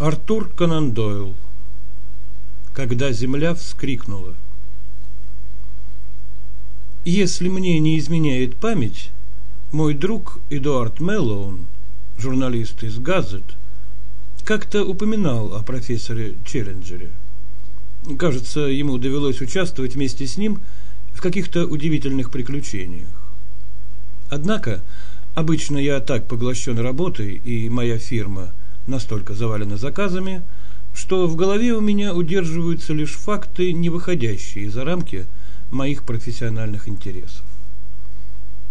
Артур Конан Дойл Когда земля вскрикнула Если мне не изменяет память, мой друг Эдуард Меллоун, журналист из «Газет», как-то упоминал о профессоре Челленджере. Кажется, ему довелось участвовать вместе с ним в каких-то удивительных приключениях. Однако, обычно я так поглощен работой, и моя фирма – настолько завалена заказами, что в голове у меня удерживаются лишь факты, не выходящие за рамки моих профессиональных интересов.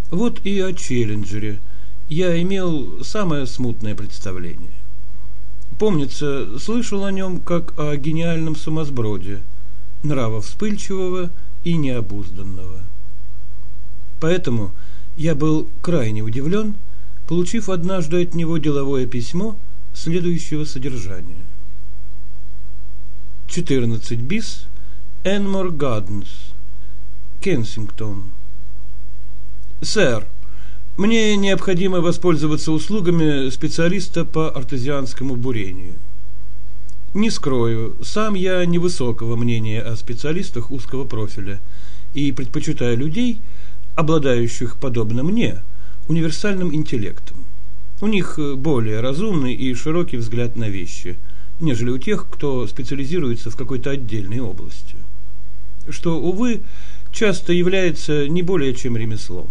Вот и о Челленджере я имел самое смутное представление. Помнится, слышал о нем как о гениальном сумасброде, нрава вспыльчивого и необузданного. Поэтому я был крайне удивлен, получив однажды от него деловое письмо – следующего содержания. 14 бис, Энмор Гарденс, Кенсингтон. Сэр, мне необходимо воспользоваться услугами специалиста по артезианскому бурению. Не скрою, сам я невысокого мнения о специалистах узкого профиля и предпочитаю людей, обладающих, подобно мне, универсальным интеллектом. У них э, более разумный и широкий взгляд на вещи, нежели у тех, кто специализируется в какой-то отдельной области. Что, увы, часто является не более чем ремеслом.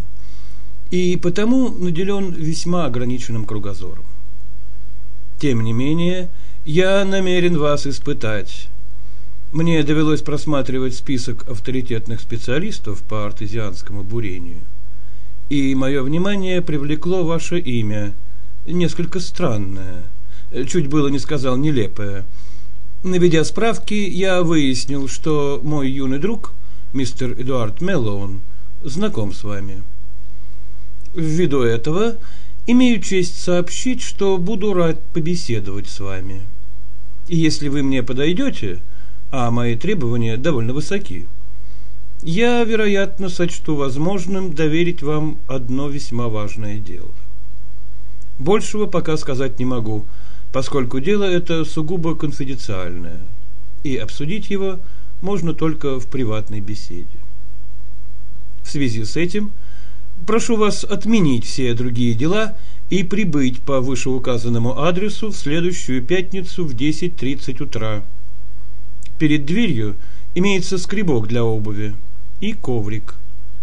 И потому наделен весьма ограниченным кругозором. Тем не менее, я намерен вас испытать. Мне довелось просматривать список авторитетных специалистов по артезианскому бурению. И мое внимание привлекло ваше имя – несколько странное, чуть было не сказал нелепое. Наведя справки, я выяснил, что мой юный друг, мистер Эдуард Меллоун, знаком с вами. Ввиду этого имею честь сообщить, что буду рад побеседовать с вами. И если вы мне подойдете, а мои требования довольно высоки, я, вероятно, сочту возможным доверить вам одно весьма важное дело. Большего пока сказать не могу, поскольку дело это сугубо конфиденциальное, и обсудить его можно только в приватной беседе. В связи с этим прошу вас отменить все другие дела и прибыть по вышеуказанному адресу в следующую пятницу в 10.30 утра. Перед дверью имеется скребок для обуви и коврик.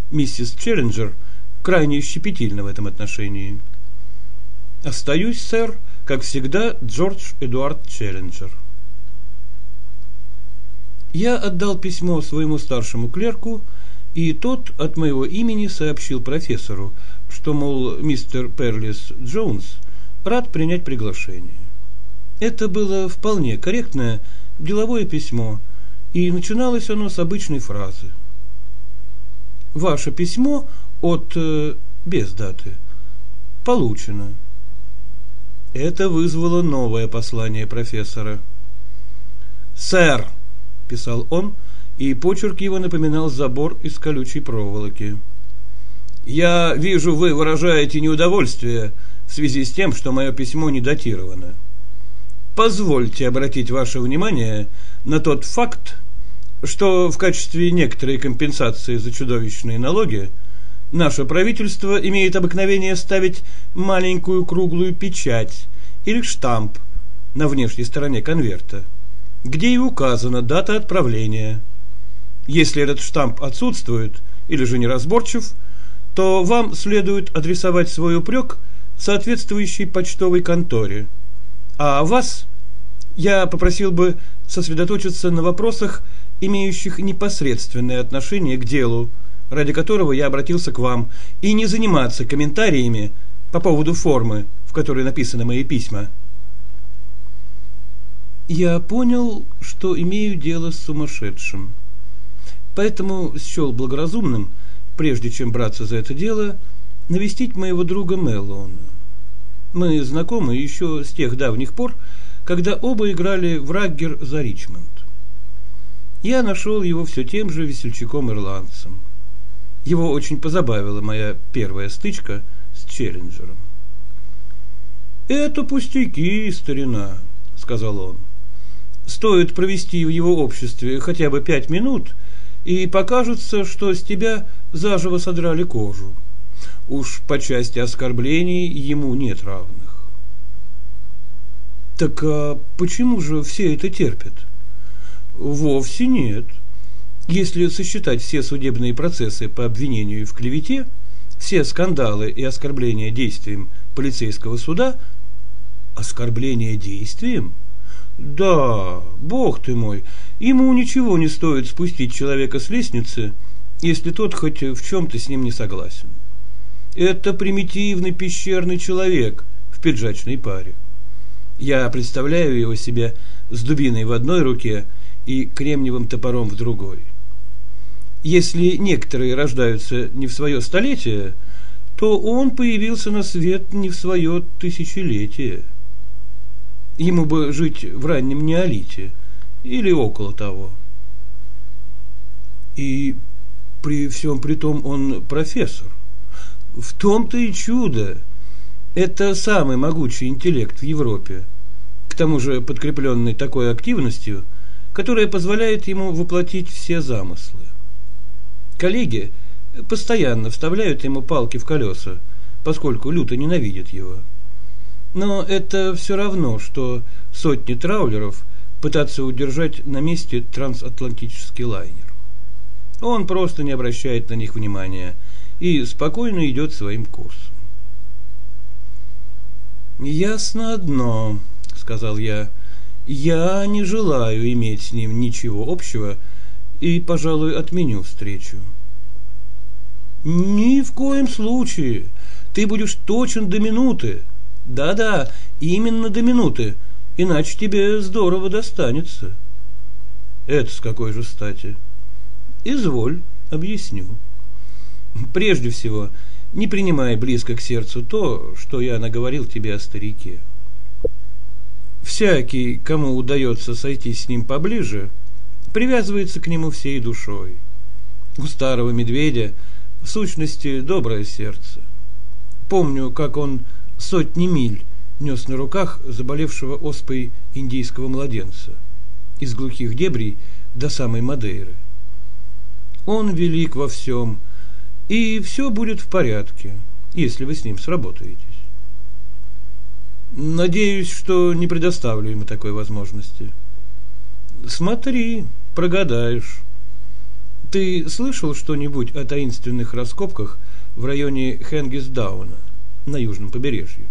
Миссис Челленджер крайне щепетильна в этом отношении. Остаюсь, сэр, как всегда, Джордж Эдуард Челленджер. Я отдал письмо своему старшему клерку, и тот от моего имени сообщил профессору, что, мол, мистер Перлис Джонс рад принять приглашение. Это было вполне корректное деловое письмо, и начиналось оно с обычной фразы. Ваше письмо от э, без даты получено. Это вызвало новое послание профессора. «Сэр!» – писал он, и почерк его напоминал забор из колючей проволоки. «Я вижу, вы выражаете неудовольствие в связи с тем, что мое письмо не датировано. Позвольте обратить ваше внимание на тот факт, что в качестве некоторой компенсации за чудовищные налоги – Наше правительство имеет обыкновение ставить маленькую круглую печать или штамп на внешней стороне конверта, где и указана дата отправления. Если этот штамп отсутствует или же неразборчив, то вам следует адресовать свой упрек соответствующей почтовой конторе. А вас я попросил бы сосредоточиться на вопросах, имеющих непосредственное отношение к делу, ради которого я обратился к вам, и не заниматься комментариями по поводу формы, в которой написаны мои письма. Я понял, что имею дело с сумасшедшим. Поэтому счел благоразумным, прежде чем браться за это дело, навестить моего друга Меллоуна. Мы знакомы еще с тех давних пор, когда оба играли в раггер за Ричмонд. Я нашел его все тем же весельчаком-ирландцем. Его очень позабавила моя первая стычка с Челленджером. «Это пустяки, старина», — сказал он. Стоит провести в его обществе хотя бы пять минут, и покажется, что с тебя заживо содрали кожу. Уж по части оскорблений ему нет равных. Так а почему же все это терпят? Вовсе нет. Если сосчитать все судебные процессы по обвинению в клевете, все скандалы и оскорбления действием полицейского суда, оскорбление действием? Да, бог ты мой, ему ничего не стоит спустить человека с лестницы, если тот хоть в чем-то с ним не согласен. Это примитивный пещерный человек в пиджачной паре. Я представляю его себе с дубиной в одной руке и кремниевым топором в другой. Если некоторые рождаются не в свое столетие, то он появился на свет не в свое тысячелетие. Ему бы жить в раннем неолите или около того. И при всем при том он профессор. В том-то и чудо. Это самый могучий интеллект в Европе. К тому же подкрепленный такой активностью, которая позволяет ему воплотить все замыслы. Коллеги постоянно вставляют ему палки в колеса, поскольку люто ненавидят его. Но это все равно, что сотни траулеров пытаться удержать на месте трансатлантический лайнер. Он просто не обращает на них внимания и спокойно идет своим курсом. «Ясно одно», — сказал я, — «я не желаю иметь с ним ничего общего и, пожалуй, отменю встречу». «Ни в коем случае. Ты будешь точен до минуты. Да-да, именно до минуты, иначе тебе здорово достанется». «Это с какой же стати?» «Изволь, объясню». «Прежде всего, не принимай близко к сердцу то, что я наговорил тебе о старике. Всякий, кому удается сойти с ним поближе, привязывается к нему всей душой. У старого медведя – в сущности, доброе сердце. Помню, как он сотни миль нес на руках заболевшего оспой индийского младенца из глухих дебрей до самой Мадейры. Он велик во всем, и все будет в порядке, если вы с ним сработаетесь. Надеюсь, что не предоставлю ему такой возможности. Смотри, прогадаешь. Ты слышал что-нибудь о таинственных раскопках в районе Хенгисдауна на южном побережье?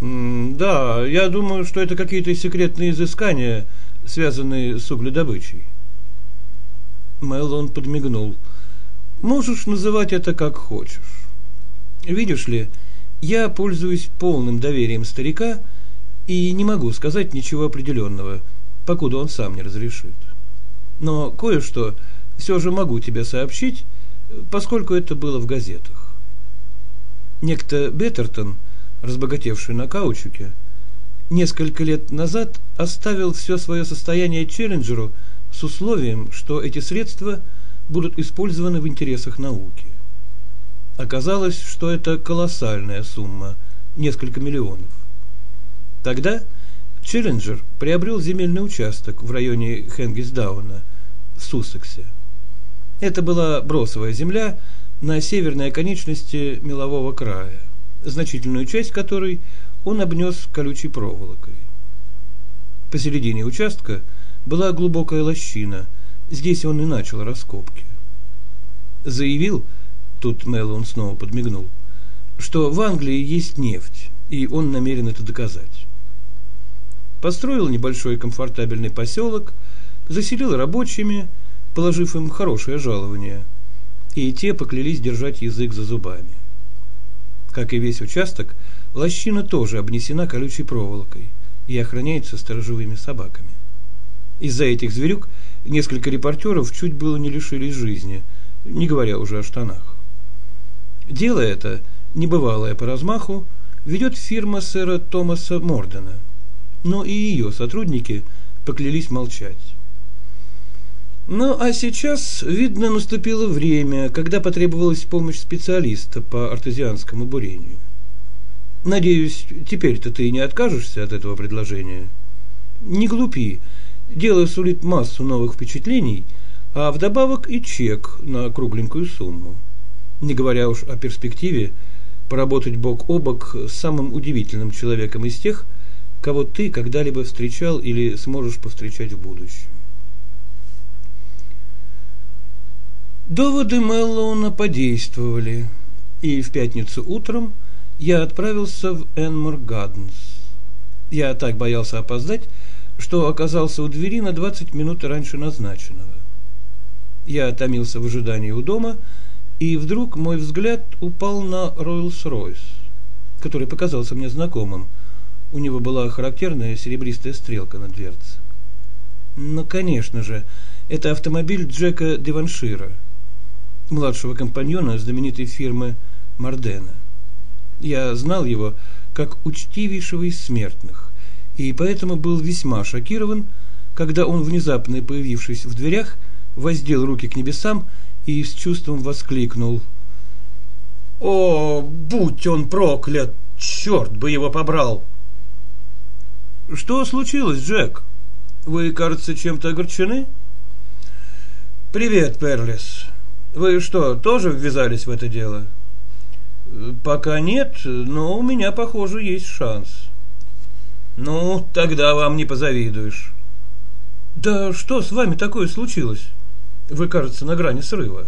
Да, я думаю, что это какие-то секретные изыскания, связанные с угледобычей. Мэллон подмигнул. Можешь называть это как хочешь. Видишь ли, я пользуюсь полным доверием старика и не могу сказать ничего определенного, покуда он сам не разрешит но кое-что все же могу тебе сообщить, поскольку это было в газетах. Некто Беттертон, разбогатевший на каучуке, несколько лет назад оставил все свое состояние Челленджеру с условием, что эти средства будут использованы в интересах науки. Оказалось, что это колоссальная сумма, несколько миллионов. Тогда Челленджер приобрел земельный участок в районе Хенгисдауна в Суссексе. Это была бросовая земля на северной оконечности мелового края, значительную часть которой он обнес колючей проволокой. Посередине участка была глубокая лощина, здесь он и начал раскопки. Заявил, тут Мэллоун снова подмигнул, что в Англии есть нефть, и он намерен это доказать. Построил небольшой комфортабельный поселок – заселил рабочими, положив им хорошее жалование, и те поклялись держать язык за зубами. Как и весь участок, лощина тоже обнесена колючей проволокой и охраняется сторожевыми собаками. Из-за этих зверюк несколько репортеров чуть было не лишились жизни, не говоря уже о штанах. Дело это, небывалое по размаху, ведет фирма сэра Томаса Мордена, но и ее сотрудники поклялись молчать. Ну, а сейчас, видно, наступило время, когда потребовалась помощь специалиста по артезианскому бурению. Надеюсь, теперь-то ты не откажешься от этого предложения? Не глупи. Дело сулит массу новых впечатлений, а вдобавок и чек на кругленькую сумму. Не говоря уж о перспективе поработать бок о бок с самым удивительным человеком из тех, кого ты когда-либо встречал или сможешь повстречать в будущем. Доводы Мэллоуна подействовали, и в пятницу утром я отправился в Энмор Гарденс. Я так боялся опоздать, что оказался у двери на 20 минут раньше назначенного. Я томился в ожидании у дома, и вдруг мой взгляд упал на Ройлс-Ройс, который показался мне знакомым. У него была характерная серебристая стрелка на дверце. Но, конечно же, это автомобиль Джека Деваншира, младшего компаньона знаменитой фирмы Мардена. Я знал его как учтивейшего из смертных, и поэтому был весьма шокирован, когда он, внезапно появившись в дверях, воздел руки к небесам и с чувством воскликнул. «О, будь он проклят! Черт бы его побрал!» «Что случилось, Джек? Вы, кажется, чем-то огорчены?» «Привет, Перлис. Вы что, тоже ввязались в это дело?» Пока нет, но у меня, похоже, есть шанс. Ну, тогда вам не позавидуешь. Да что с вами такое случилось? Вы, кажется, на грани срыва.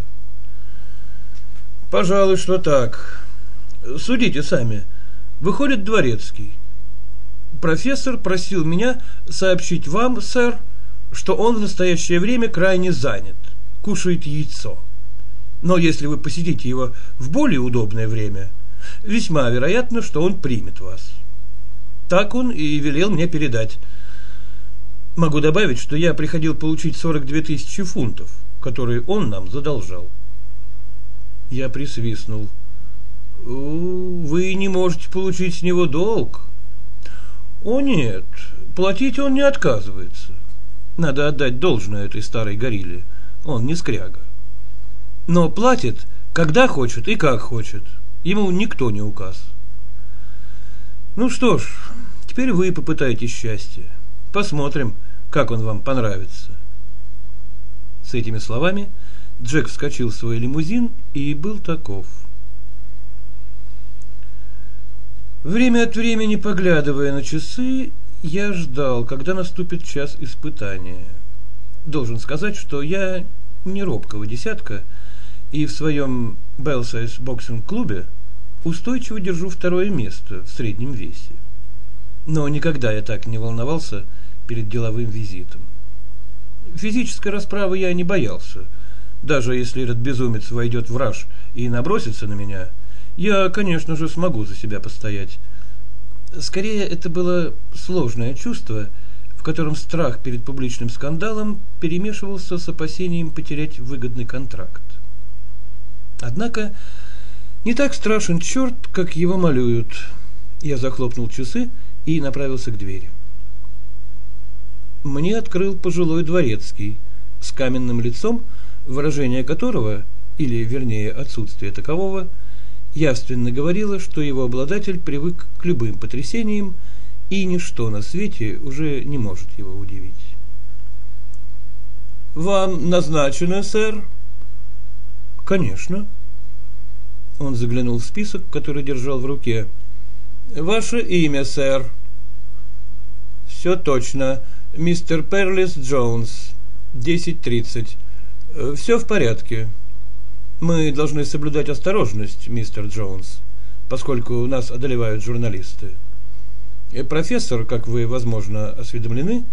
Пожалуй, что так. Судите сами. Выходит дворецкий. Профессор просил меня сообщить вам, сэр, что он в настоящее время крайне занят, кушает яйцо. Но если вы посетите его в более удобное время, весьма вероятно, что он примет вас. Так он и велел мне передать. Могу добавить, что я приходил получить 42 тысячи фунтов, которые он нам задолжал. Я присвистнул. Вы не можете получить с него долг. О нет, платить он не отказывается. Надо отдать должное этой старой горилле. Он не скряга но платит, когда хочет и как хочет. Ему никто не указ. Ну что ж, теперь вы попытаетесь счастье. Посмотрим, как он вам понравится. С этими словами Джек вскочил в свой лимузин и был таков. Время от времени, поглядывая на часы, я ждал, когда наступит час испытания. Должен сказать, что я не робкого десятка, и в своем Белсайз боксинг-клубе устойчиво держу второе место в среднем весе. Но никогда я так не волновался перед деловым визитом. Физической расправы я не боялся. Даже если этот безумец войдет в раж и набросится на меня, я, конечно же, смогу за себя постоять. Скорее, это было сложное чувство, в котором страх перед публичным скандалом перемешивался с опасением потерять выгодный контракт. Однако не так страшен черт, как его малюют. Я захлопнул часы и направился к двери. Мне открыл пожилой дворецкий с каменным лицом, выражение которого, или вернее отсутствие такового, явственно говорило, что его обладатель привык к любым потрясениям, и ничто на свете уже не может его удивить. «Вам назначено, сэр?» Конечно. Он заглянул в список, который держал в руке. Ваше имя, сэр. Все точно. Мистер Перлис Джонс. 10.30. Все в порядке. Мы должны соблюдать осторожность, мистер Джонс, поскольку нас одолевают журналисты. Профессор, как вы, возможно, осведомлены,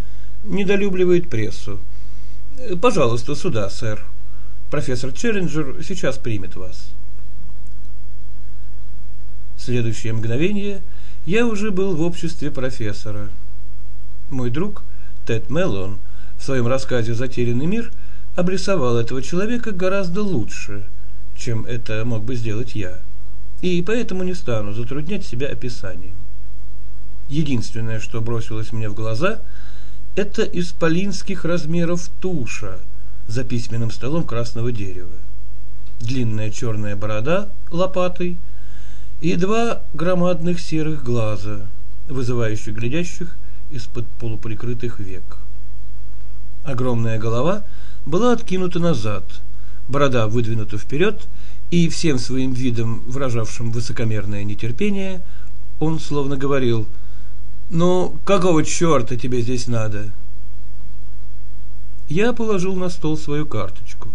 недолюбливает прессу. Пожалуйста, сюда, сэр. Профессор Челленджер сейчас примет вас. Следующее мгновение я уже был в обществе профессора. Мой друг Тед Меллон в своем рассказе «Затерянный мир» обрисовал этого человека гораздо лучше, чем это мог бы сделать я, и поэтому не стану затруднять себя описанием. Единственное, что бросилось мне в глаза, это исполинских размеров туша – за письменным столом красного дерева. Длинная черная борода лопатой и два громадных серых глаза, вызывающих глядящих из-под полуприкрытых век. Огромная голова была откинута назад, борода выдвинута вперед, и всем своим видом, выражавшим высокомерное нетерпение, он словно говорил «Ну, какого черта тебе здесь надо?» Я положил на стол свою карточку.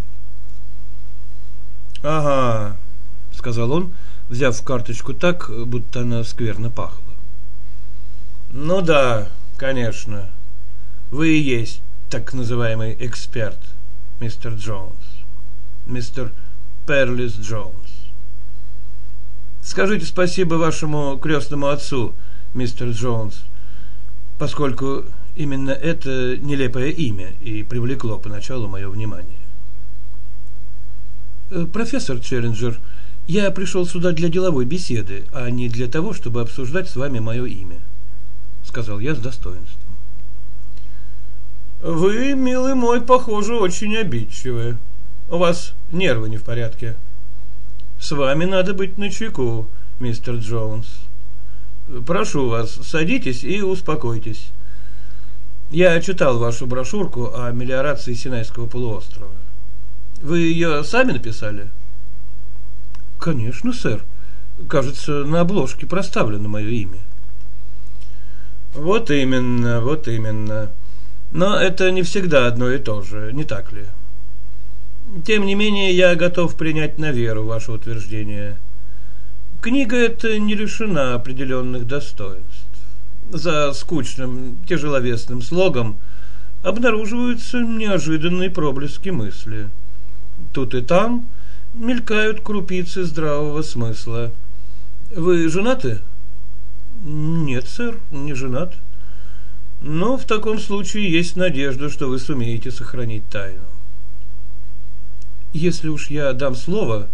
«Ага», — сказал он, взяв карточку так, будто она скверно пахла. «Ну да, конечно. Вы и есть так называемый эксперт, мистер Джонс. Мистер Перлис Джонс. Скажите спасибо вашему крестному отцу, мистер Джонс, поскольку именно это нелепое имя и привлекло поначалу мое внимание. Э, профессор Челленджер, я пришел сюда для деловой беседы, а не для того, чтобы обсуждать с вами мое имя, сказал я с достоинством. Вы, милый мой, похоже, очень обидчивы. У вас нервы не в порядке. С вами надо быть начеку, мистер Джонс. Прошу вас, садитесь и успокойтесь. Я читал вашу брошюрку о мелиорации Синайского полуострова. Вы ее сами написали? Конечно, сэр. Кажется, на обложке проставлено мое имя. Вот именно, вот именно. Но это не всегда одно и то же, не так ли? Тем не менее, я готов принять на веру ваше утверждение. Книга эта не лишена определенных достоинств. За скучным, тяжеловесным слогом обнаруживаются неожиданные проблески мысли. Тут и там мелькают крупицы здравого смысла. Вы женаты? Нет, сэр, не женат. Но в таком случае есть надежда, что вы сумеете сохранить тайну. Если уж я дам слово,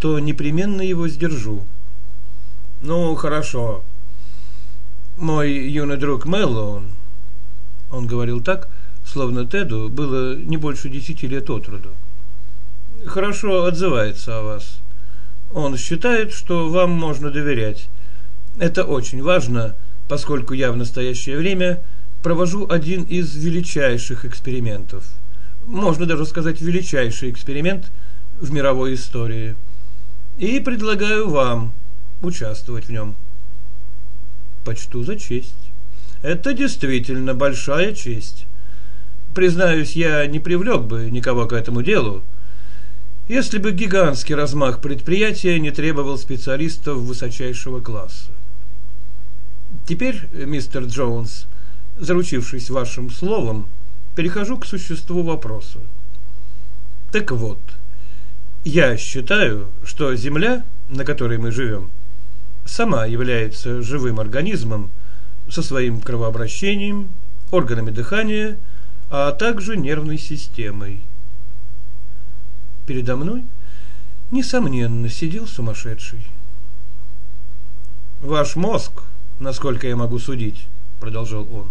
то непременно его сдержу. Ну, хорошо. Мой юный друг Мэллоун, он говорил так, словно Теду было не больше десяти лет от роду, хорошо отзывается о вас. Он считает, что вам можно доверять. Это очень важно, поскольку я в настоящее время – провожу один из величайших экспериментов. Можно даже сказать величайший эксперимент в мировой истории. И предлагаю вам участвовать в нем. Почту за честь. Это действительно большая честь. Признаюсь, я не привлек бы никого к этому делу, если бы гигантский размах предприятия не требовал специалистов высочайшего класса. Теперь, мистер Джонс, заручившись вашим словом, перехожу к существу вопроса. Так вот, я считаю, что Земля, на которой мы живем, сама является живым организмом со своим кровообращением, органами дыхания, а также нервной системой. Передо мной, несомненно, сидел сумасшедший. Ваш мозг, насколько я могу судить, продолжал он,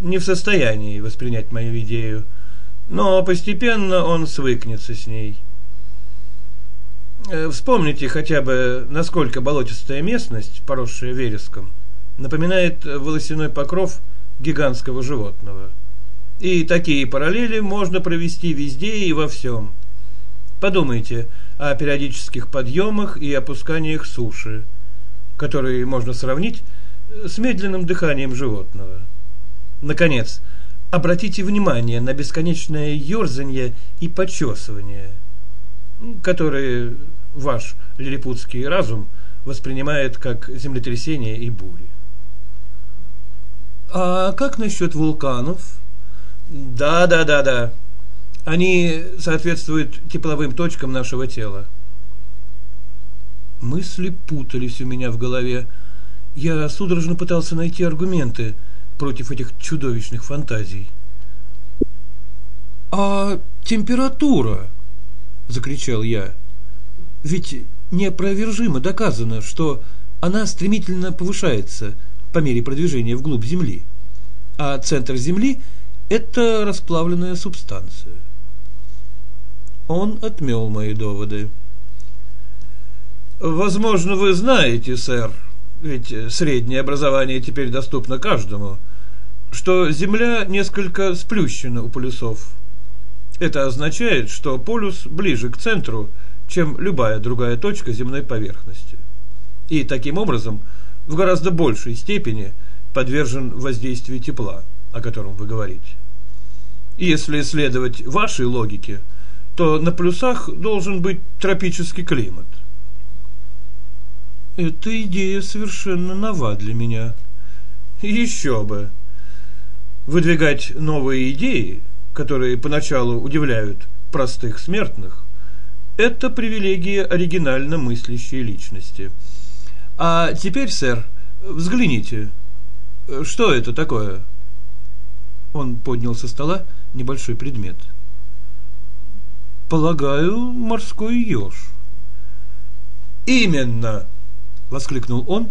не в состоянии воспринять мою идею, но постепенно он свыкнется с ней. Э, вспомните хотя бы, насколько болотистая местность, поросшая вереском, напоминает волосяной покров гигантского животного. И такие параллели можно провести везде и во всем. Подумайте о периодических подъемах и опусканиях суши, которые можно сравнить с медленным дыханием животного. Наконец, обратите внимание на бесконечное ерзанье и почесывание, которые ваш лилипутский разум воспринимает как землетрясение и бури. А как насчет вулканов? Да, да, да, да. Они соответствуют тепловым точкам нашего тела. Мысли путались у меня в голове. Я судорожно пытался найти аргументы – против этих чудовищных фантазий. «А температура?» – закричал я. «Ведь неопровержимо доказано, что она стремительно повышается по мере продвижения вглубь Земли, а центр Земли – это расплавленная субстанция». Он отмел мои доводы. Возможно, вы знаете, сэр, ведь среднее образование теперь доступно каждому, что Земля несколько сплющена у полюсов. Это означает, что полюс ближе к центру, чем любая другая точка земной поверхности. И таким образом в гораздо большей степени подвержен воздействию тепла, о котором вы говорите. Если следовать вашей логике, то на плюсах должен быть тропический климат. Эта идея совершенно нова для меня. Еще бы. Выдвигать новые идеи, которые поначалу удивляют простых смертных, это привилегия оригинально мыслящей личности. А теперь, сэр, взгляните. Что это такое? Он поднял со стола небольшой предмет. Полагаю, морской еж. Именно, воскликнул он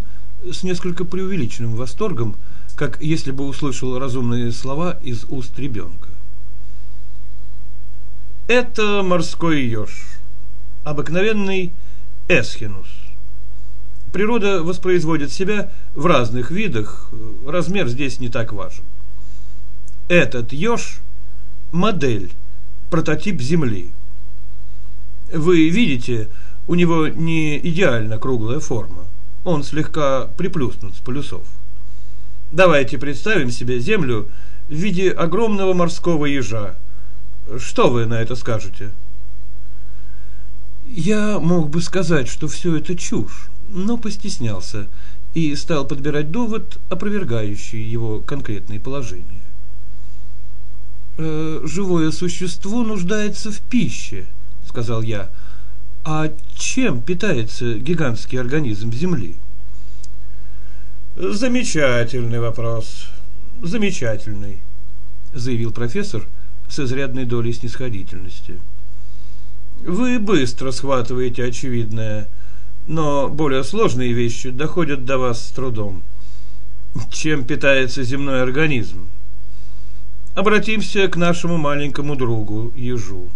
с несколько преувеличенным восторгом, как если бы услышал разумные слова из уст ребенка. Это морской еж, обыкновенный эсхинус. Природа воспроизводит себя в разных видах, размер здесь не так важен. Этот еж – модель, прототип Земли. Вы видите, у него не идеально круглая форма. Он слегка приплюснут с полюсов. Давайте представим себе Землю в виде огромного морского ежа. Что вы на это скажете? Я мог бы сказать, что все это чушь, но постеснялся и стал подбирать довод, опровергающий его конкретные положения. «Э, «Живое существо нуждается в пище», — сказал я. «А чем питается гигантский организм Земли?» «Замечательный вопрос. Замечательный», — заявил профессор с изрядной долей снисходительности. «Вы быстро схватываете очевидное, но более сложные вещи доходят до вас с трудом. Чем питается земной организм? Обратимся к нашему маленькому другу, ежу.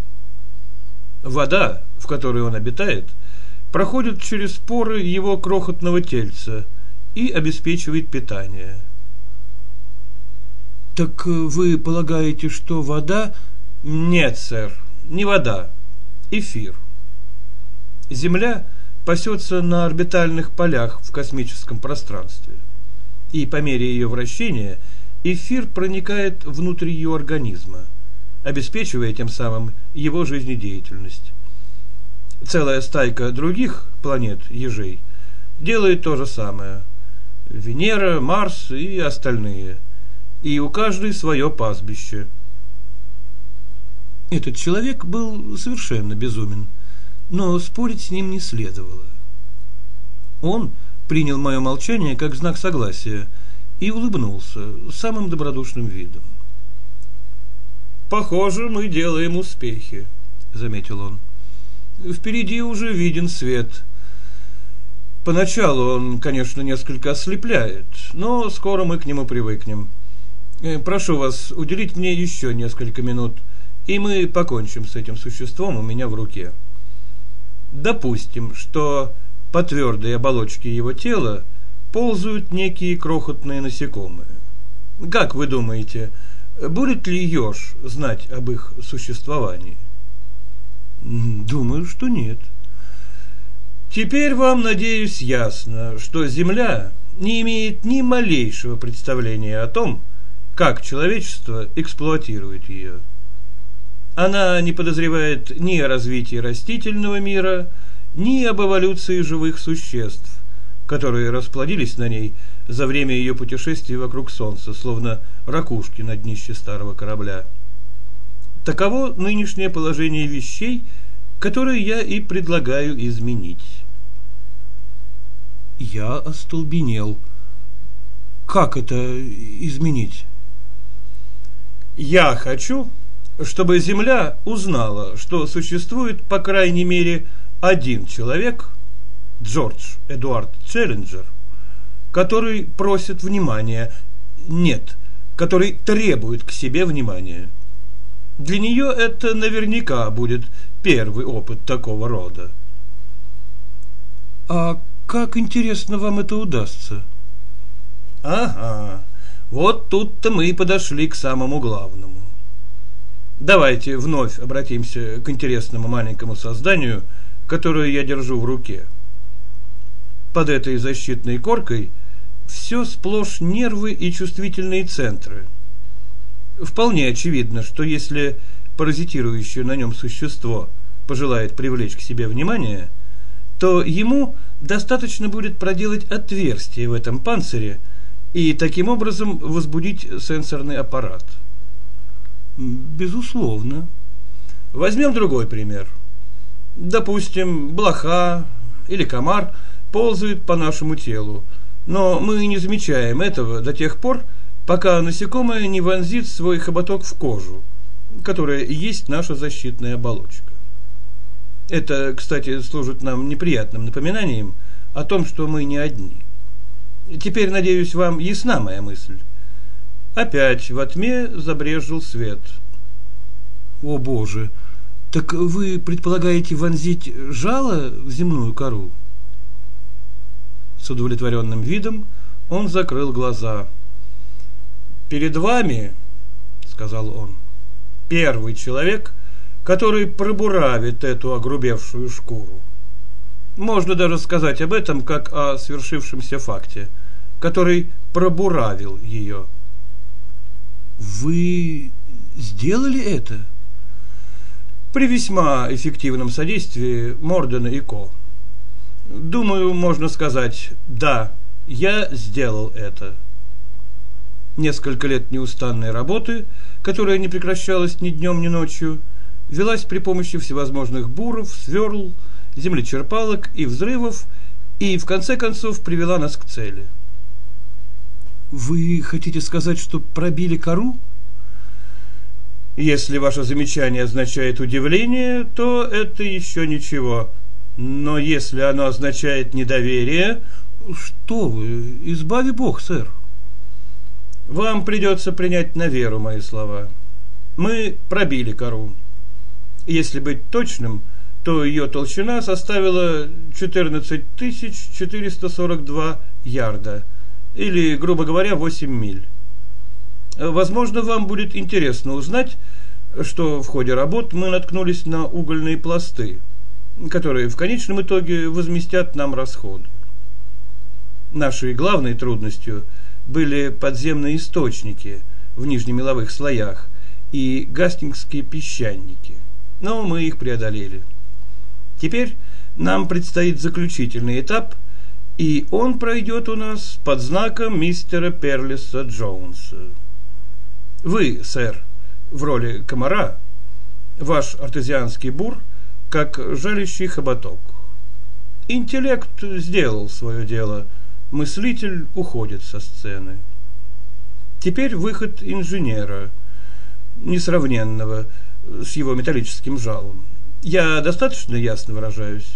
Вода, в которой он обитает, проходит через поры его крохотного тельца – и обеспечивает питание. Так вы полагаете, что вода? Нет, сэр, не вода, эфир. Земля пасется на орбитальных полях в космическом пространстве. И по мере ее вращения эфир проникает внутрь ее организма, обеспечивая тем самым его жизнедеятельность. Целая стайка других планет ежей делает то же самое – Венера, Марс и остальные. И у каждой свое пастбище. Этот человек был совершенно безумен, но спорить с ним не следовало. Он принял мое молчание как знак согласия и улыбнулся самым добродушным видом. «Похоже, мы делаем успехи», — заметил он. «Впереди уже виден свет, Поначалу он, конечно, несколько ослепляет, но скоро мы к нему привыкнем. Э, прошу вас уделить мне еще несколько минут, и мы покончим с этим существом у меня в руке. Допустим, что по твердой оболочке его тела ползают некие крохотные насекомые. Как вы думаете, будет ли еж знать об их существовании? Думаю, что нет. Теперь вам, надеюсь, ясно, что Земля не имеет ни малейшего представления о том, как человечество эксплуатирует ее. Она не подозревает ни о развитии растительного мира, ни об эволюции живых существ, которые расплодились на ней за время ее путешествий вокруг Солнца, словно ракушки на днище старого корабля. Таково нынешнее положение вещей, которое я и предлагаю изменить. Я остолбенел. Как это изменить? Я хочу, чтобы Земля узнала, что существует по крайней мере один человек, Джордж Эдуард Челленджер, который просит внимания, нет, который требует к себе внимания. Для нее это наверняка будет первый опыт такого рода. А как интересно вам это удастся? Ага, вот тут-то мы и подошли к самому главному. Давайте вновь обратимся к интересному маленькому созданию, которое я держу в руке. Под этой защитной коркой все сплошь нервы и чувствительные центры. Вполне очевидно, что если паразитирующее на нем существо пожелает привлечь к себе внимание, то ему достаточно будет проделать отверстие в этом панцире и таким образом возбудить сенсорный аппарат. Безусловно. Возьмем другой пример. Допустим, блоха или комар ползают по нашему телу, но мы не замечаем этого до тех пор, пока насекомое не вонзит свой хоботок в кожу, которая есть наша защитная оболочка. Это, кстати, служит нам неприятным напоминанием о том, что мы не одни. Теперь, надеюсь, вам ясна моя мысль. Опять во тьме забрежил свет. О боже, так вы предполагаете вонзить жало в земную кору? С удовлетворенным видом он закрыл глаза. Перед вами, сказал он, первый человек, который пробуравит эту огрубевшую шкуру. Можно даже сказать об этом как о свершившемся факте, который пробуравил ее. Вы сделали это? При весьма эффективном содействии Мордена и Ко. Думаю, можно сказать, да, я сделал это. Несколько лет неустанной работы, которая не прекращалась ни днем, ни ночью, велась при помощи всевозможных буров, сверл, землечерпалок и взрывов, и в конце концов привела нас к цели. Вы хотите сказать, что пробили кору? Если ваше замечание означает удивление, то это еще ничего. Но если оно означает недоверие... Что вы, избави бог, сэр. Вам придется принять на веру мои слова. Мы пробили кору. Если быть точным, то ее толщина составила 14 442 ярда, или, грубо говоря, 8 миль. Возможно, вам будет интересно узнать, что в ходе работ мы наткнулись на угольные пласты, которые в конечном итоге возместят нам расходы. Нашей главной трудностью были подземные источники в нижнемеловых слоях и гастингские песчаники, но мы их преодолели. Теперь нам предстоит заключительный этап, и он пройдет у нас под знаком мистера Перлиса Джонса. Вы, сэр, в роли комара, ваш артезианский бур, как жалящий хоботок. Интеллект сделал свое дело, мыслитель уходит со сцены. Теперь выход инженера, несравненного, с его металлическим жалом. Я достаточно ясно выражаюсь?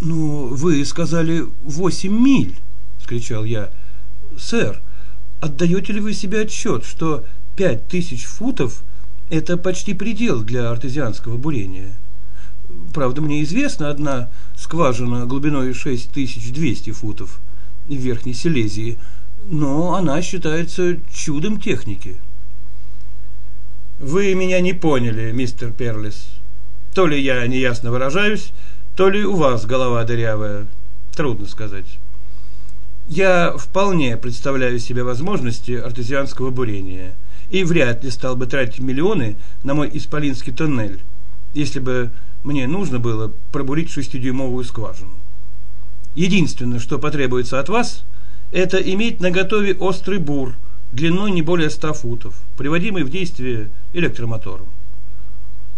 Ну, вы сказали восемь миль, скричал я. Сэр, отдаете ли вы себе отчет, что пять тысяч футов – это почти предел для артезианского бурения? Правда, мне известна одна скважина глубиной 6200 футов в Верхней Силезии, но она считается чудом техники. Вы меня не поняли, мистер Перлис. То ли я неясно выражаюсь, то ли у вас голова дырявая. Трудно сказать. Я вполне представляю себе возможности артезианского бурения и вряд ли стал бы тратить миллионы на мой исполинский тоннель, если бы мне нужно было пробурить шестидюймовую скважину. Единственное, что потребуется от вас, это иметь наготове острый бур – длиной не более 100 футов, приводимый в действие электромотором.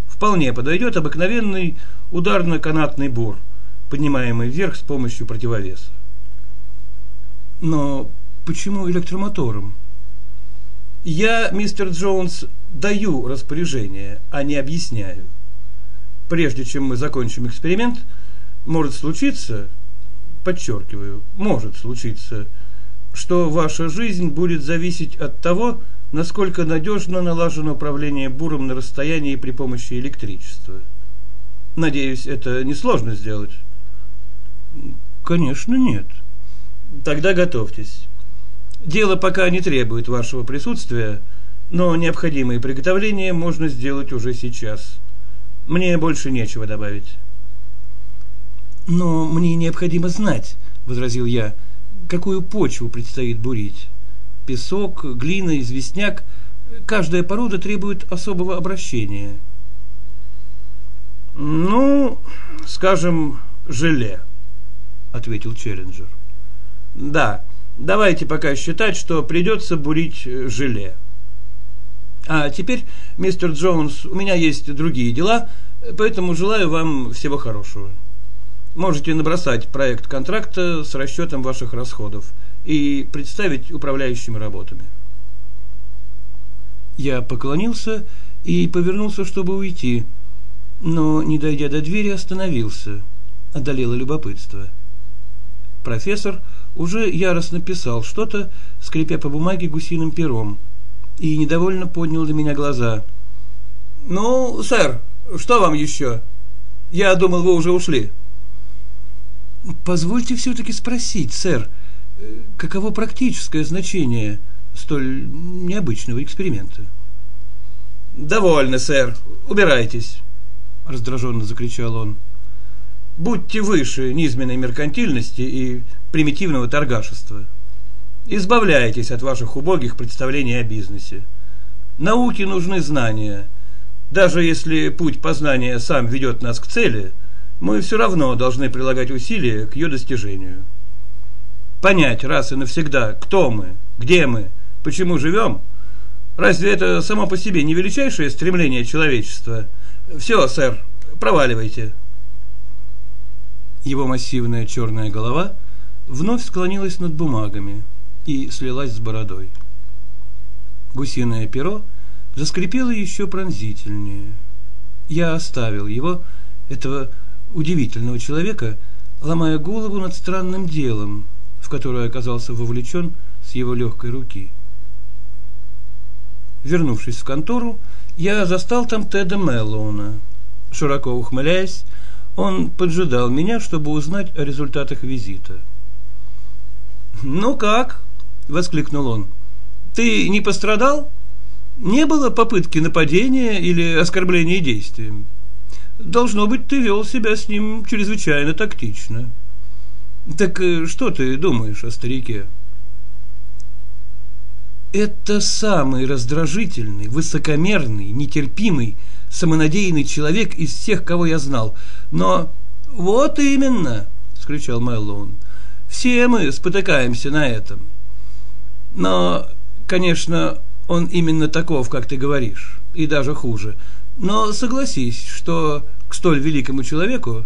Вполне подойдет обыкновенный ударно-канатный бур, поднимаемый вверх с помощью противовеса. Но почему электромотором? Я, мистер Джонс, даю распоряжение, а не объясняю. Прежде чем мы закончим эксперимент, может случиться, подчеркиваю, может случиться, что ваша жизнь будет зависеть от того, насколько надежно налажено управление буром на расстоянии при помощи электричества. Надеюсь, это несложно сделать. Конечно, нет. Тогда готовьтесь. Дело пока не требует вашего присутствия, но необходимые приготовления можно сделать уже сейчас. Мне больше нечего добавить. Но мне необходимо знать, возразил я, какую почву предстоит бурить. Песок, глина, известняк – каждая порода требует особого обращения. Ну, скажем, желе, ответил Челленджер. Да, давайте пока считать, что придется бурить желе. А теперь, мистер Джонс, у меня есть другие дела, поэтому желаю вам всего хорошего. Можете набросать проект контракта с расчетом ваших расходов и представить управляющими работами. Я поклонился и повернулся, чтобы уйти, но, не дойдя до двери, остановился. Одолело любопытство. Профессор уже яростно писал что-то, скрипя по бумаге гусиным пером, и недовольно поднял до меня глаза. «Ну, сэр, что вам еще? Я думал, вы уже ушли». Позвольте все-таки спросить, сэр, каково практическое значение столь необычного эксперимента? Довольно, сэр. Убирайтесь, раздраженно закричал он. Будьте выше низменной меркантильности и примитивного торгашества. Избавляйтесь от ваших убогих представлений о бизнесе. Науке нужны знания. Даже если путь познания сам ведет нас к цели – мы все равно должны прилагать усилия к ее достижению. Понять раз и навсегда, кто мы, где мы, почему живем, разве это само по себе не величайшее стремление человечества? Все, сэр, проваливайте. Его массивная черная голова вновь склонилась над бумагами и слилась с бородой. Гусиное перо заскрипело еще пронзительнее. Я оставил его, этого удивительного человека, ломая голову над странным делом, в которое оказался вовлечен с его легкой руки. Вернувшись в контору, я застал там Теда Меллоуна. Широко ухмыляясь, он поджидал меня, чтобы узнать о результатах визита. «Ну как?» – воскликнул он. «Ты не пострадал? Не было попытки нападения или оскорбления действием?» Должно быть, ты вел себя с ним чрезвычайно тактично. Так э, что ты думаешь о старике? Это самый раздражительный, высокомерный, нетерпимый, самонадеянный человек из всех, кого я знал. Но вот именно, скричал Мэллоун. Все мы спотыкаемся на этом. Но, конечно, он именно таков, как ты говоришь, и даже хуже. Но согласись, что к столь великому человеку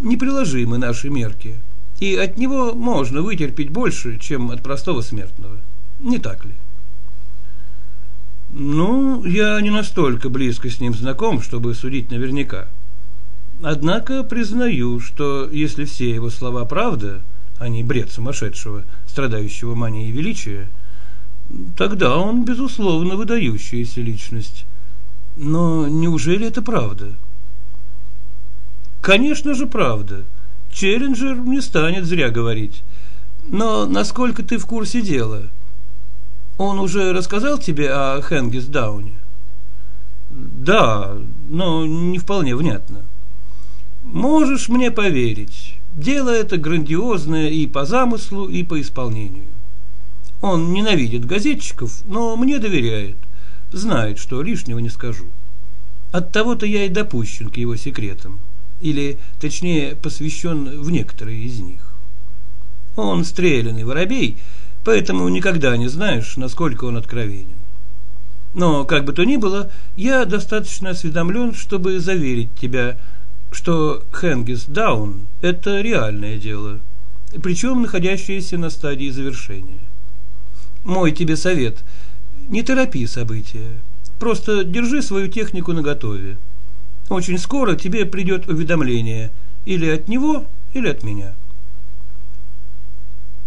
неприложимы наши мерки, и от него можно вытерпеть больше, чем от простого смертного. Не так ли? Ну, я не настолько близко с ним знаком, чтобы судить наверняка. Однако признаю, что если все его слова правда, а не бред сумасшедшего, страдающего манией величия, тогда он, безусловно, выдающаяся личность. Но неужели это правда? Конечно же, правда. Челленджер не станет зря говорить. Но насколько ты в курсе дела? Он уже рассказал тебе о Хэнгис Дауне? Да, но не вполне внятно. Можешь мне поверить, дело это грандиозное и по замыслу, и по исполнению. Он ненавидит газетчиков, но мне доверяет знает, что лишнего не скажу. От того-то я и допущен к его секретам, или, точнее, посвящен в некоторые из них. Он стрелянный воробей, поэтому никогда не знаешь, насколько он откровенен. Но, как бы то ни было, я достаточно осведомлен, чтобы заверить тебя, что Хэнгис Даун – это реальное дело, причем находящееся на стадии завершения. Мой тебе совет – не торопи события. Просто держи свою технику наготове. Очень скоро тебе придет уведомление или от него, или от меня.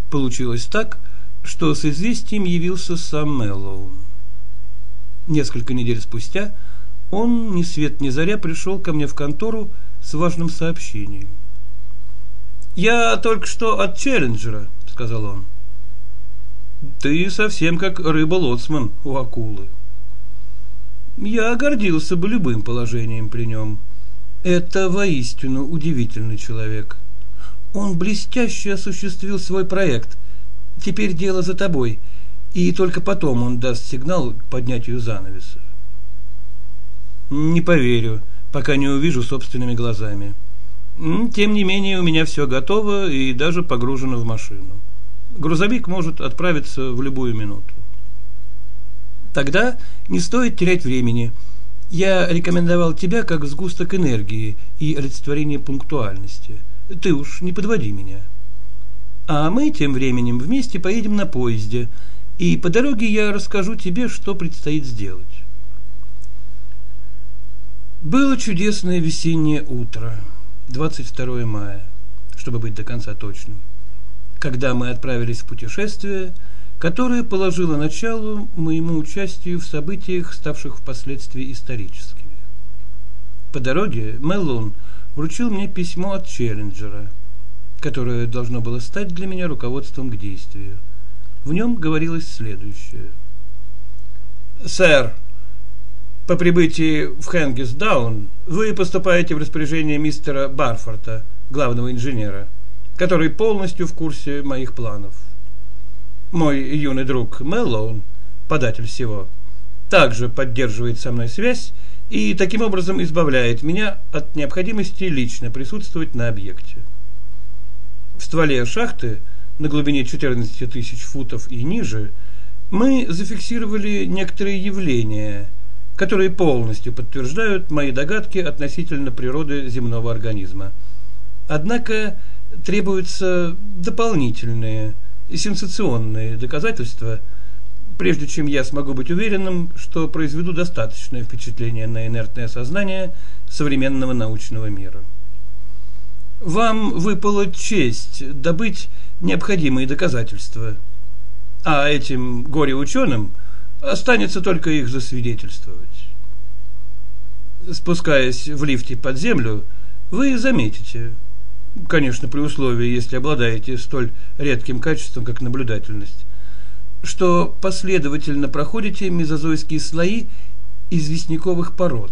Получилось так, что с известием явился сам Мэллоун. Несколько недель спустя он ни свет ни заря пришел ко мне в контору с важным сообщением. «Я только что от Челленджера», — сказал он. «Ты совсем как рыба-лоцман у акулы». Я гордился бы любым положением при нем. Это воистину удивительный человек. Он блестяще осуществил свой проект. Теперь дело за тобой, и только потом он даст сигнал к поднятию занавеса. Не поверю, пока не увижу собственными глазами. Тем не менее, у меня все готово и даже погружено в машину. Грузовик может отправиться в любую минуту. Тогда не стоит терять времени. Я рекомендовал тебя как сгусток энергии и олицетворение пунктуальности. Ты уж не подводи меня. А мы тем временем вместе поедем на поезде, и по дороге я расскажу тебе, что предстоит сделать. Было чудесное весеннее утро, 22 мая, чтобы быть до конца точным, когда мы отправились в путешествие, которое положило начало моему участию в событиях, ставших впоследствии историческими. По дороге Меллон вручил мне письмо от Челленджера, которое должно было стать для меня руководством к действию. В нем говорилось следующее. «Сэр, по прибытии в Хэнгисдаун вы поступаете в распоряжение мистера Барфорта, главного инженера, который полностью в курсе моих планов. Мой юный друг Мэллоун, податель всего, также поддерживает со мной связь и таким образом избавляет меня от необходимости лично присутствовать на объекте. В стволе шахты на глубине 14 тысяч футов и ниже мы зафиксировали некоторые явления – которые полностью подтверждают мои догадки относительно природы земного организма. Однако требуются дополнительные, сенсационные доказательства, прежде чем я смогу быть уверенным, что произведу достаточное впечатление на инертное сознание современного научного мира. Вам выпала честь добыть необходимые доказательства, а этим горе-ученым – Останется только их засвидетельствовать. Спускаясь в лифте под землю, вы заметите, конечно, при условии, если обладаете столь редким качеством, как наблюдательность, что последовательно проходите мезозойские слои известняковых пород,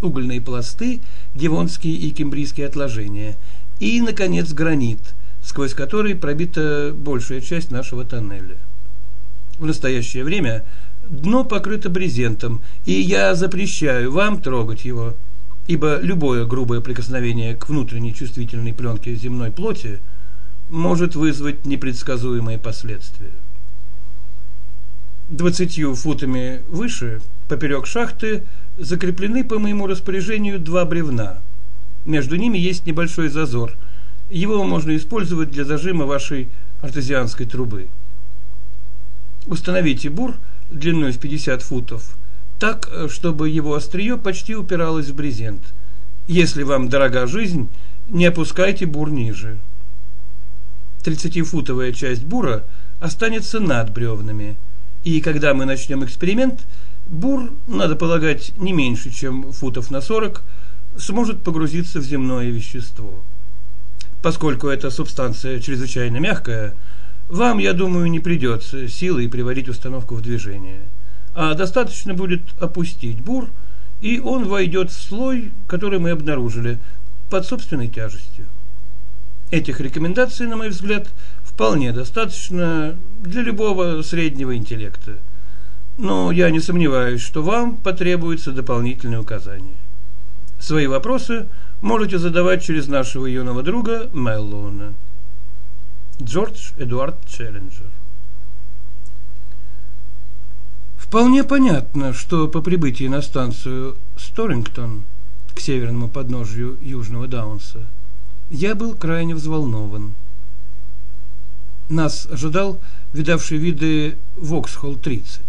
угольные пласты, девонские и кембрийские отложения и, наконец, гранит, сквозь который пробита большая часть нашего тоннеля. В настоящее время – Дно покрыто брезентом, и я запрещаю вам трогать его, ибо любое грубое прикосновение к внутренней чувствительной пленке земной плоти может вызвать непредсказуемые последствия. Двадцатью футами выше, поперек шахты, закреплены по моему распоряжению два бревна. Между ними есть небольшой зазор. Его можно использовать для зажима вашей артезианской трубы. Установите бур – длиной в 50 футов, так, чтобы его острие почти упиралось в брезент. Если вам дорога жизнь, не опускайте бур ниже. Тридцатифутовая часть бура останется над бревнами, и когда мы начнем эксперимент, бур, надо полагать, не меньше, чем футов на 40, сможет погрузиться в земное вещество. Поскольку эта субстанция чрезвычайно мягкая – вам, я думаю, не придется силой приводить установку в движение, а достаточно будет опустить бур, и он войдет в слой, который мы обнаружили, под собственной тяжестью. Этих рекомендаций, на мой взгляд, вполне достаточно для любого среднего интеллекта. Но я не сомневаюсь, что вам потребуется дополнительные указания. Свои вопросы можете задавать через нашего юного друга Меллоуна. Джордж Эдуард Челленджер. Вполне понятно, что по прибытии на станцию Сторингтон к северному подножию Южного Даунса я был крайне взволнован. Нас ожидал видавший виды Воксхолл-30.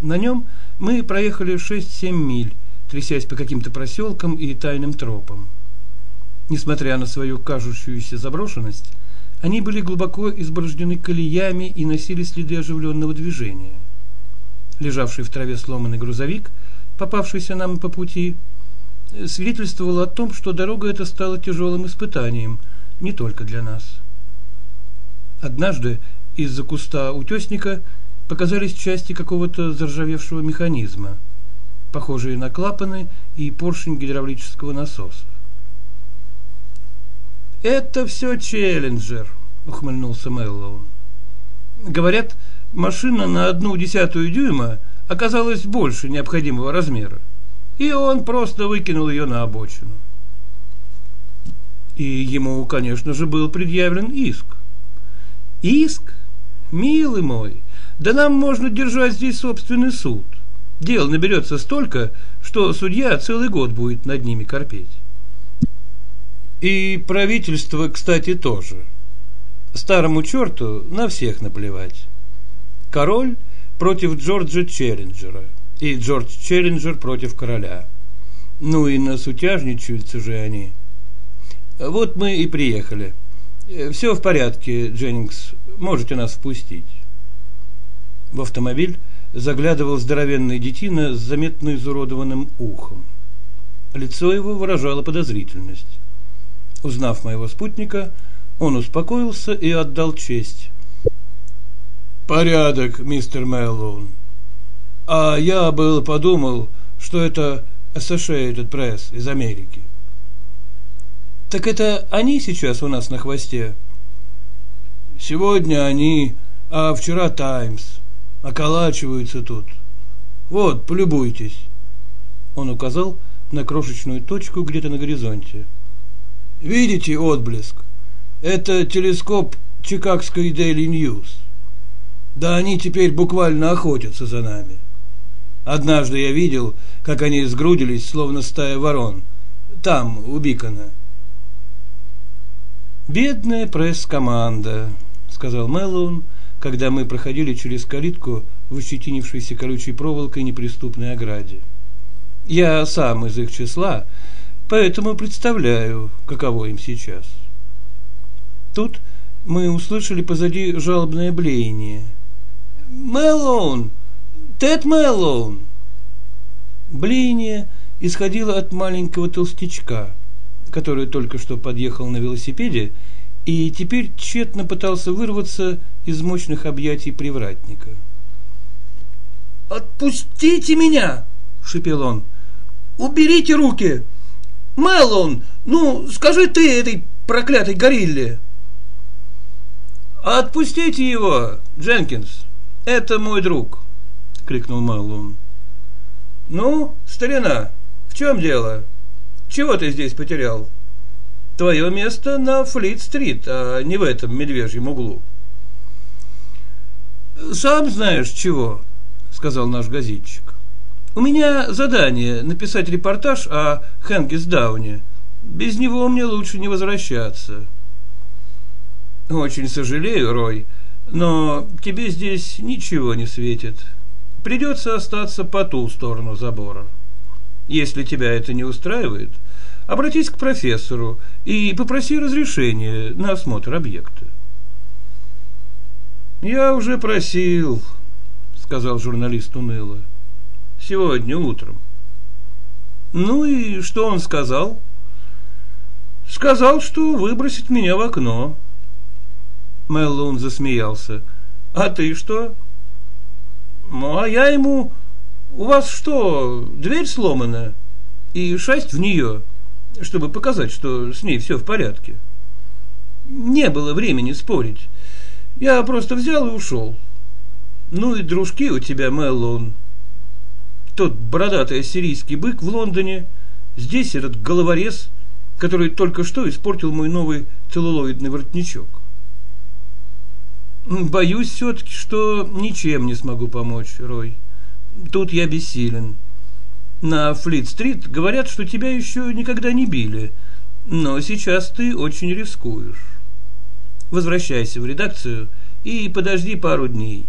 На нем мы проехали 6-7 миль, трясясь по каким-то проселкам и тайным тропам. Несмотря на свою кажущуюся заброшенность, они были глубоко изборождены колеями и носили следы оживленного движения. Лежавший в траве сломанный грузовик, попавшийся нам по пути, свидетельствовал о том, что дорога эта стала тяжелым испытанием, не только для нас. Однажды из-за куста утесника показались части какого-то заржавевшего механизма, похожие на клапаны и поршень гидравлического насоса. «Это все Челленджер», — ухмыльнулся Мэллоу. «Говорят, машина на одну десятую дюйма оказалась больше необходимого размера, и он просто выкинул ее на обочину. И ему, конечно же, был предъявлен иск. Иск? Милый мой, да нам можно держать здесь собственный суд. Дел наберется столько, что судья целый год будет над ними корпеть. И правительство, кстати, тоже. Старому черту на всех наплевать. Король против Джорджа Челленджера и Джордж Челленджер против короля. Ну и насутяжничаются же они. Вот мы и приехали. Все в порядке, Дженнингс, можете нас впустить. В автомобиль заглядывал здоровенный детина с заметно изуродованным ухом. Лицо его выражало подозрительность. Узнав моего спутника, он успокоился и отдал честь. «Порядок, мистер Мэллоун. А я был подумал, что это Associated Press из Америки». «Так это они сейчас у нас на хвосте?» «Сегодня они, а вчера Таймс. Околачиваются тут. Вот, полюбуйтесь». Он указал на крошечную точку где-то на горизонте. Видите отблеск? Это телескоп Чикагской Daily News. Да они теперь буквально охотятся за нами. Однажды я видел, как они сгрудились, словно стая ворон. Там, у Бикона. «Бедная пресс-команда», — сказал Мэллоун, когда мы проходили через калитку в ощетинившейся колючей проволокой неприступной ограде. «Я сам из их числа, поэтому представляю, каково им сейчас. Тут мы услышали позади жалобное блеяние. «Мэллоун! Тед Мэллоун!» Блеяние исходило от маленького толстячка, который только что подъехал на велосипеде и теперь тщетно пытался вырваться из мощных объятий привратника. «Отпустите меня!» — шипел он. «Уберите руки! Мэллоун, ну, скажи ты этой проклятой горилле. Отпустите его, Дженкинс. Это мой друг, крикнул Мэллоун. Ну, старина, в чем дело? Чего ты здесь потерял? Твое место на Флит-стрит, а не в этом медвежьем углу. Сам знаешь чего, сказал наш газетчик. У меня задание написать репортаж о Хэнгисдауне. Без него мне лучше не возвращаться. Очень сожалею, Рой, но тебе здесь ничего не светит. Придется остаться по ту сторону забора. Если тебя это не устраивает, обратись к профессору и попроси разрешения на осмотр объекта. Я уже просил, сказал журналист уныло сегодня утром. Ну и что он сказал? Сказал, что выбросит меня в окно. Мэллоун засмеялся. А ты что? Ну, а я ему... У вас что, дверь сломана? И шасть в нее, чтобы показать, что с ней все в порядке. Не было времени спорить. Я просто взял и ушел. Ну и дружки у тебя, Мэллоун, тот бородатый ассирийский бык в Лондоне, здесь этот головорез, который только что испортил мой новый целлулоидный воротничок. Боюсь все-таки, что ничем не смогу помочь, Рой. Тут я бессилен. На Флит-стрит говорят, что тебя еще никогда не били, но сейчас ты очень рискуешь. Возвращайся в редакцию и подожди пару дней.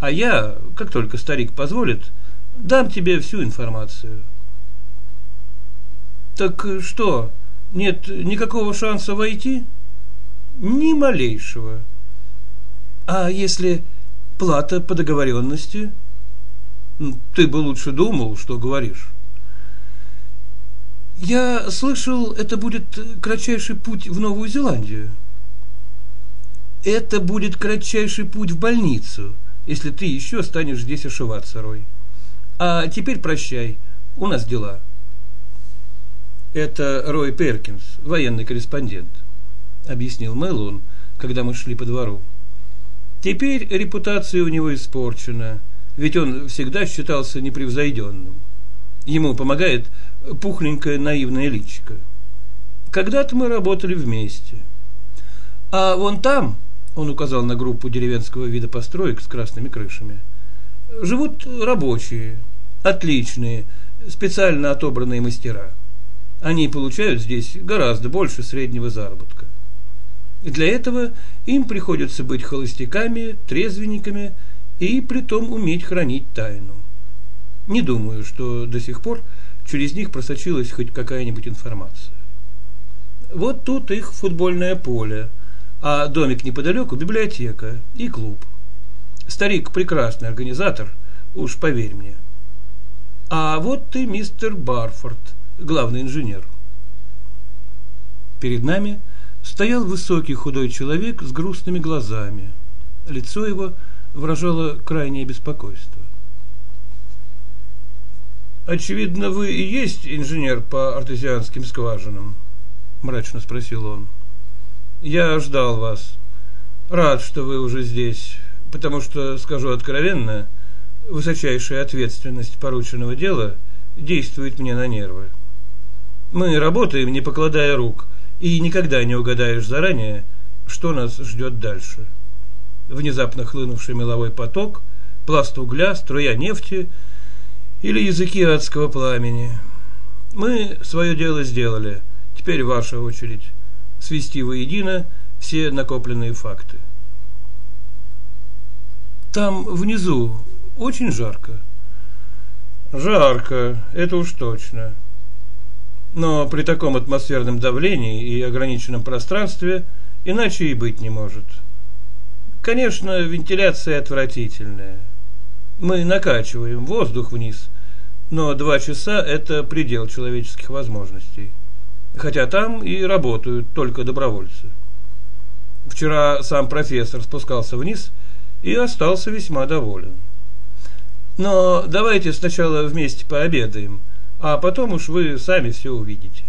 А я, как только старик позволит, Дам тебе всю информацию. Так что, нет никакого шанса войти? Ни малейшего. А если плата по договоренности? Ты бы лучше думал, что говоришь. Я слышал, это будет кратчайший путь в Новую Зеландию. Это будет кратчайший путь в больницу, если ты еще станешь здесь ошиваться, Рой. А теперь прощай, у нас дела. Это Рой Перкинс, военный корреспондент, объяснил Мэллоун, когда мы шли по двору. Теперь репутация у него испорчена, ведь он всегда считался непревзойденным. Ему помогает пухленькая наивная личика. Когда-то мы работали вместе. А вон там, он указал на группу деревенского вида построек с красными крышами, живут рабочие, отличные, специально отобранные мастера. Они получают здесь гораздо больше среднего заработка. И для этого им приходится быть холостяками, трезвенниками и притом уметь хранить тайну. Не думаю, что до сих пор через них просочилась хоть какая-нибудь информация. Вот тут их футбольное поле, а домик неподалеку – библиотека и клуб. Старик – прекрасный организатор, уж поверь мне. А вот ты, мистер Барфорд, главный инженер. Перед нами стоял высокий худой человек с грустными глазами. Лицо его выражало крайнее беспокойство. Очевидно, вы и есть инженер по артезианским скважинам, мрачно спросил он. Я ждал вас. Рад, что вы уже здесь, потому что, скажу откровенно, высочайшая ответственность порученного дела действует мне на нервы. Мы работаем, не покладая рук, и никогда не угадаешь заранее, что нас ждет дальше. Внезапно хлынувший меловой поток, пласт угля, струя нефти – или языки адского пламени. Мы свое дело сделали. Теперь ваша очередь свести воедино все накопленные факты. Там внизу очень жарко. Жарко, это уж точно. Но при таком атмосферном давлении и ограниченном пространстве иначе и быть не может. Конечно, вентиляция отвратительная. Мы накачиваем воздух вниз, но два часа – это предел человеческих возможностей. Хотя там и работают только добровольцы. Вчера сам профессор спускался вниз и остался весьма доволен. Но давайте сначала вместе пообедаем, а потом уж вы сами все увидите.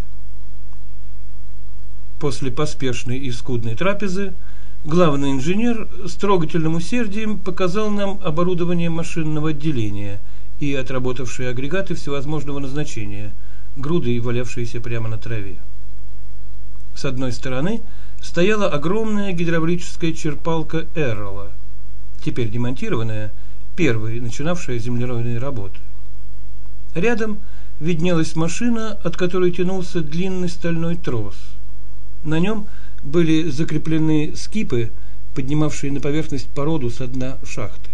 После поспешной и скудной трапезы главный инженер с трогательным усердием показал нам оборудование машинного отделения и отработавшие агрегаты всевозможного назначения, груды, валявшиеся прямо на траве. С одной стороны стояла огромная гидравлическая черпалка Эррола, теперь демонтированная, первой начинавшая землеройные работы. Рядом виднелась машина, от которой тянулся длинный стальной трос. На нем – были закреплены скипы, поднимавшие на поверхность породу со дна шахты.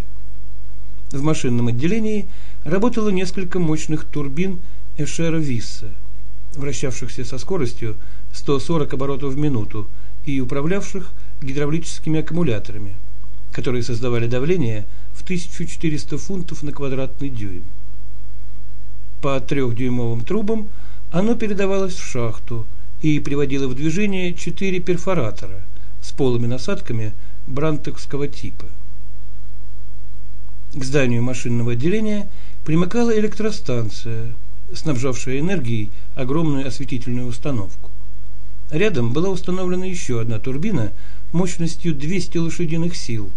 В машинном отделении работало несколько мощных турбин Эшера Висса, вращавшихся со скоростью 140 оборотов в минуту и управлявших гидравлическими аккумуляторами, которые создавали давление в 1400 фунтов на квадратный дюйм. По трехдюймовым трубам оно передавалось в шахту, и приводила в движение четыре перфоратора с полыми насадками брантекского типа. К зданию машинного отделения примыкала электростанция, снабжавшая энергией огромную осветительную установку. Рядом была установлена еще одна турбина мощностью 200 лошадиных сил,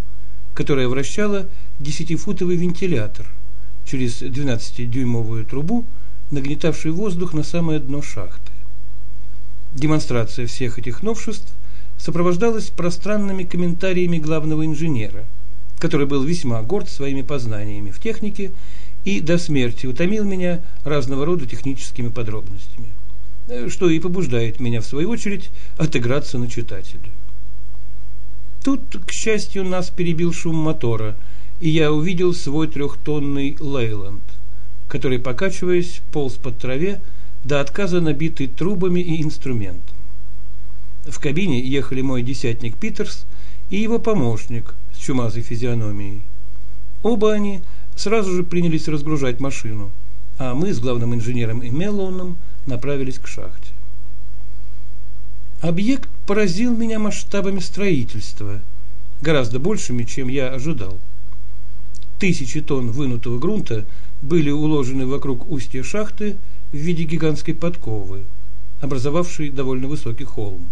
которая вращала 10-футовый вентилятор через 12-дюймовую трубу, нагнетавший воздух на самое дно шахты. Демонстрация всех этих новшеств сопровождалась пространными комментариями главного инженера, который был весьма горд своими познаниями в технике и до смерти утомил меня разного рода техническими подробностями, что и побуждает меня, в свою очередь, отыграться на читателя. Тут, к счастью, нас перебил шум мотора, и я увидел свой трехтонный Лейланд, который, покачиваясь, полз под траве, до отказа набитый трубами и инструментом. В кабине ехали мой десятник Питерс и его помощник с чумазой физиономией. Оба они сразу же принялись разгружать машину, а мы с главным инженером и Меллоуном направились к шахте. Объект поразил меня масштабами строительства, гораздо большими, чем я ожидал. Тысячи тонн вынутого грунта были уложены вокруг устья шахты в виде гигантской подковы, образовавшей довольно высокий холм.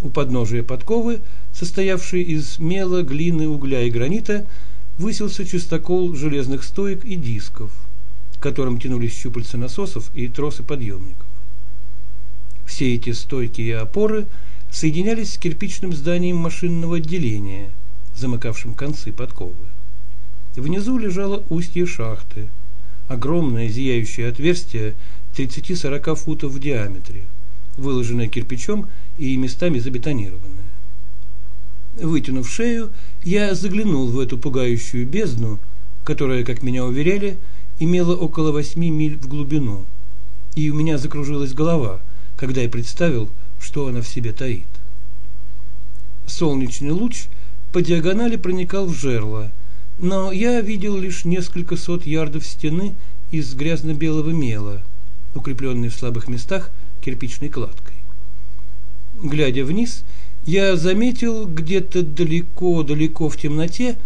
У подножия подковы, состоявшей из мела, глины, угля и гранита, высился чистокол железных стоек и дисков, к которым тянулись щупальца насосов и тросы подъемников. Все эти стойки и опоры соединялись с кирпичным зданием машинного отделения, замыкавшим концы подковы. Внизу лежало устье шахты, огромное зияющее отверстие 30-40 футов в диаметре, выложенное кирпичом и местами забетонированное. Вытянув шею, я заглянул в эту пугающую бездну, которая, как меня уверяли, имела около восьми миль в глубину, и у меня закружилась голова, когда я представил, что она в себе таит. Солнечный луч по диагонали проникал в жерло – но я видел лишь несколько сот ярдов стены из грязно-белого мела, укрепленной в слабых местах кирпичной кладкой. Глядя вниз, я заметил где-то далеко-далеко в темноте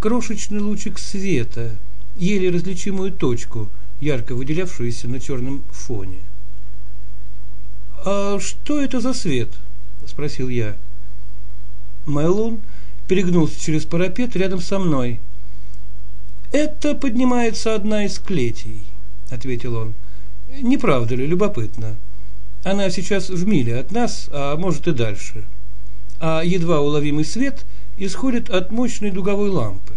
крошечный лучик света, еле различимую точку, ярко выделявшуюся на черном фоне. «А что это за свет?» – спросил я. Мэллоун перегнулся через парапет рядом со мной. «Это поднимается одна из клетей», — ответил он. «Не правда ли, любопытно? Она сейчас в миле от нас, а может и дальше. А едва уловимый свет исходит от мощной дуговой лампы.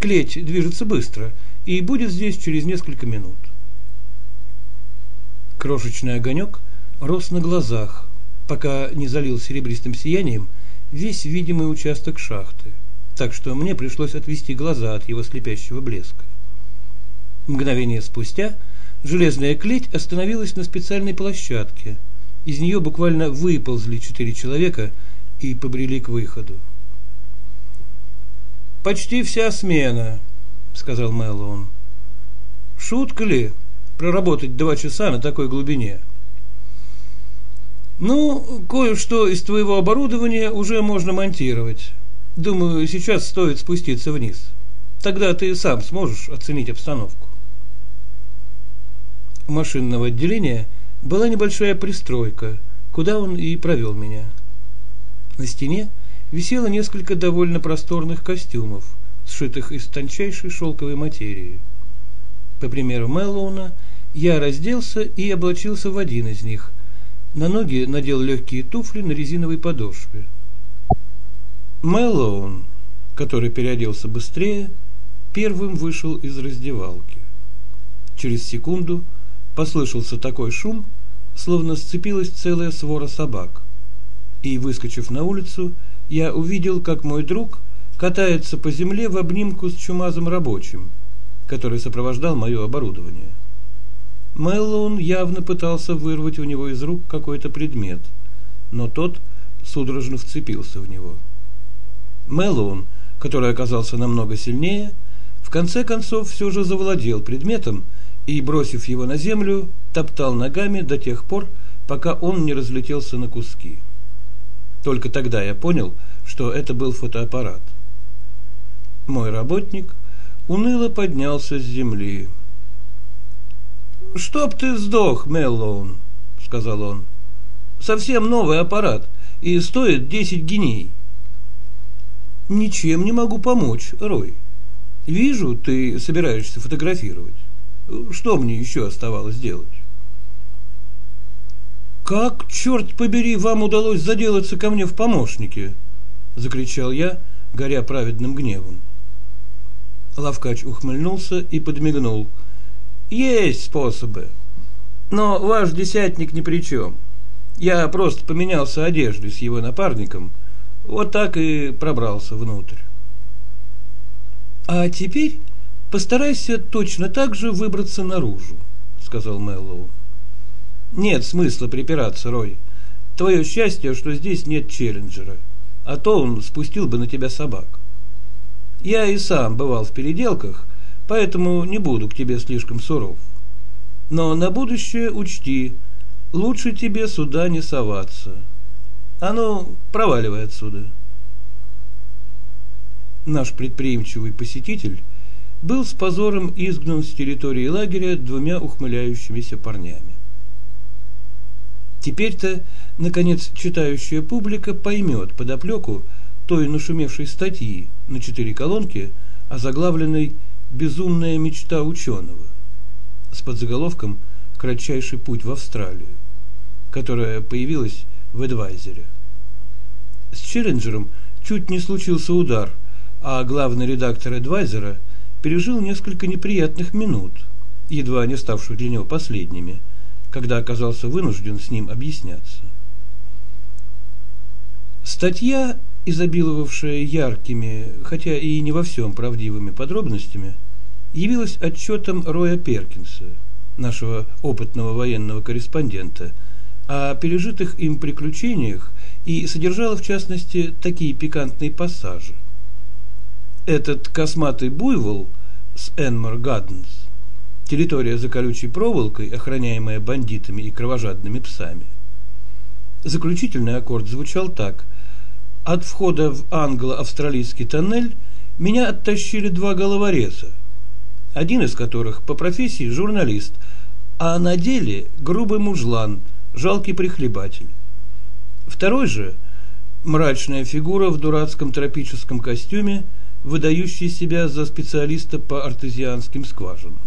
Клеть движется быстро и будет здесь через несколько минут». Крошечный огонек рос на глазах, пока не залил серебристым сиянием весь видимый участок шахты, так что мне пришлось отвести глаза от его слепящего блеска. Мгновение спустя железная клеть остановилась на специальной площадке. Из нее буквально выползли четыре человека и побрели к выходу. «Почти вся смена», — сказал Мэллоун. «Шутка ли проработать два часа на такой глубине?» Ну, кое-что из твоего оборудования уже можно монтировать. Думаю, сейчас стоит спуститься вниз. Тогда ты сам сможешь оценить обстановку. У машинного отделения была небольшая пристройка, куда он и провел меня. На стене висело несколько довольно просторных костюмов, сшитых из тончайшей шелковой материи. По примеру Мэллоуна, я разделся и облачился в один из них, на ноги надел легкие туфли на резиновой подошве. Мэллоун, который переоделся быстрее, первым вышел из раздевалки. Через секунду послышался такой шум, словно сцепилась целая свора собак. И, выскочив на улицу, я увидел, как мой друг катается по земле в обнимку с чумазым рабочим, который сопровождал мое оборудование. Мэллоун явно пытался вырвать у него из рук какой-то предмет, но тот судорожно вцепился в него. Мэллоун, который оказался намного сильнее, в конце концов все же завладел предметом и, бросив его на землю, топтал ногами до тех пор, пока он не разлетелся на куски. Только тогда я понял, что это был фотоаппарат. Мой работник уныло поднялся с земли. «Чтоб ты сдох, Меллоун», — сказал он. «Совсем новый аппарат и стоит десять гиней». «Ничем не могу помочь, Рой. Вижу, ты собираешься фотографировать. Что мне еще оставалось делать?» «Как, черт побери, вам удалось заделаться ко мне в помощнике?» — закричал я, горя праведным гневом. Лавкач ухмыльнулся и подмигнул — есть способы. Но ваш десятник ни при чем. Я просто поменялся одеждой с его напарником. Вот так и пробрался внутрь. А теперь постарайся точно так же выбраться наружу, сказал Мэллоу. Нет смысла припираться, Рой. Твое счастье, что здесь нет челленджера, а то он спустил бы на тебя собак. Я и сам бывал в переделках, поэтому не буду к тебе слишком суров. Но на будущее учти, лучше тебе сюда не соваться. А ну, проваливай отсюда. Наш предприимчивый посетитель был с позором изгнан с территории лагеря двумя ухмыляющимися парнями. Теперь-то, наконец, читающая публика поймет подоплеку той нашумевшей статьи на четыре колонки, озаглавленной «Безумная мечта ученого» с подзаголовком «Кратчайший путь в Австралию», которая появилась в Эдвайзере. С Челленджером чуть не случился удар, а главный редактор Эдвайзера пережил несколько неприятных минут, едва не ставших для него последними, когда оказался вынужден с ним объясняться. Статья, изобиловавшая яркими, хотя и не во всем правдивыми подробностями, явилась отчетом Роя Перкинса, нашего опытного военного корреспондента, о пережитых им приключениях и содержала в частности такие пикантные пассажи. Этот косматый буйвол с Энмор Гадденс, территория за колючей проволокой, охраняемая бандитами и кровожадными псами. Заключительный аккорд звучал так. От входа в англо-австралийский тоннель меня оттащили два головореза, один из которых по профессии журналист, а на деле грубый мужлан, жалкий прихлебатель. Второй же – мрачная фигура в дурацком тропическом костюме, выдающий себя за специалиста по артезианским скважинам.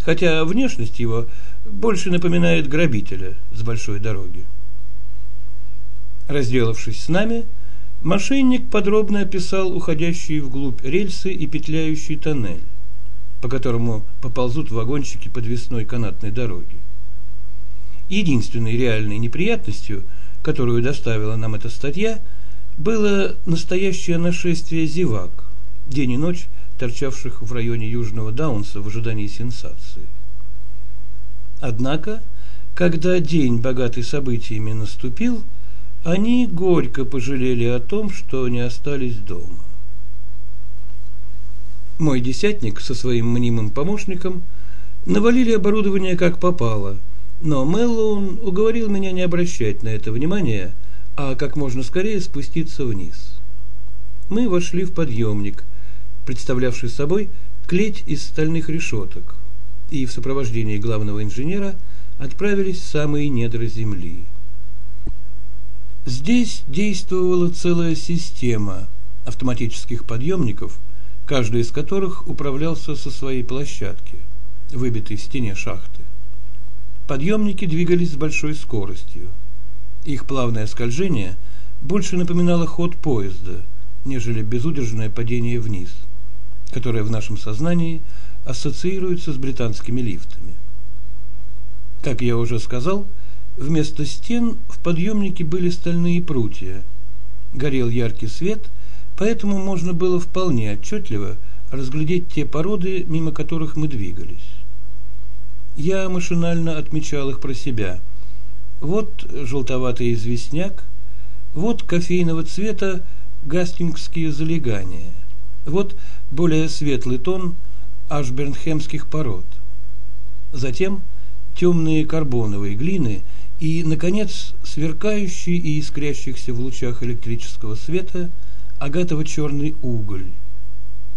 Хотя внешность его больше напоминает грабителя с большой дороги. Разделавшись с нами, мошенник подробно описал уходящие вглубь рельсы и петляющий тоннель, по которому поползут вагончики подвесной канатной дороги. Единственной реальной неприятностью – которую доставила нам эта статья, было настоящее нашествие зевак, день и ночь торчавших в районе Южного Даунса в ожидании сенсации. Однако, когда день, богатый событиями, наступил, они горько пожалели о том, что не остались дома. Мой десятник со своим мнимым помощником навалили оборудование как попало – но Мэллоун уговорил меня не обращать на это внимания, а как можно скорее спуститься вниз. Мы вошли в подъемник, представлявший собой клеть из стальных решеток, и в сопровождении главного инженера отправились в самые недра земли. Здесь действовала целая система автоматических подъемников, каждый из которых управлялся со своей площадки, выбитой в стене шахты. Подъемники двигались с большой скоростью. Их плавное скольжение больше напоминало ход поезда, нежели безудержное падение вниз, которое в нашем сознании ассоциируется с британскими лифтами. Как я уже сказал, вместо стен в подъемнике были стальные прутья. Горел яркий свет, поэтому можно было вполне отчетливо разглядеть те породы, мимо которых мы двигались я машинально отмечал их про себя. Вот желтоватый известняк, вот кофейного цвета гастингские залегания, вот более светлый тон ашбернхемских пород. Затем темные карбоновые глины и, наконец, сверкающий и искрящихся в лучах электрического света агатово-черный уголь,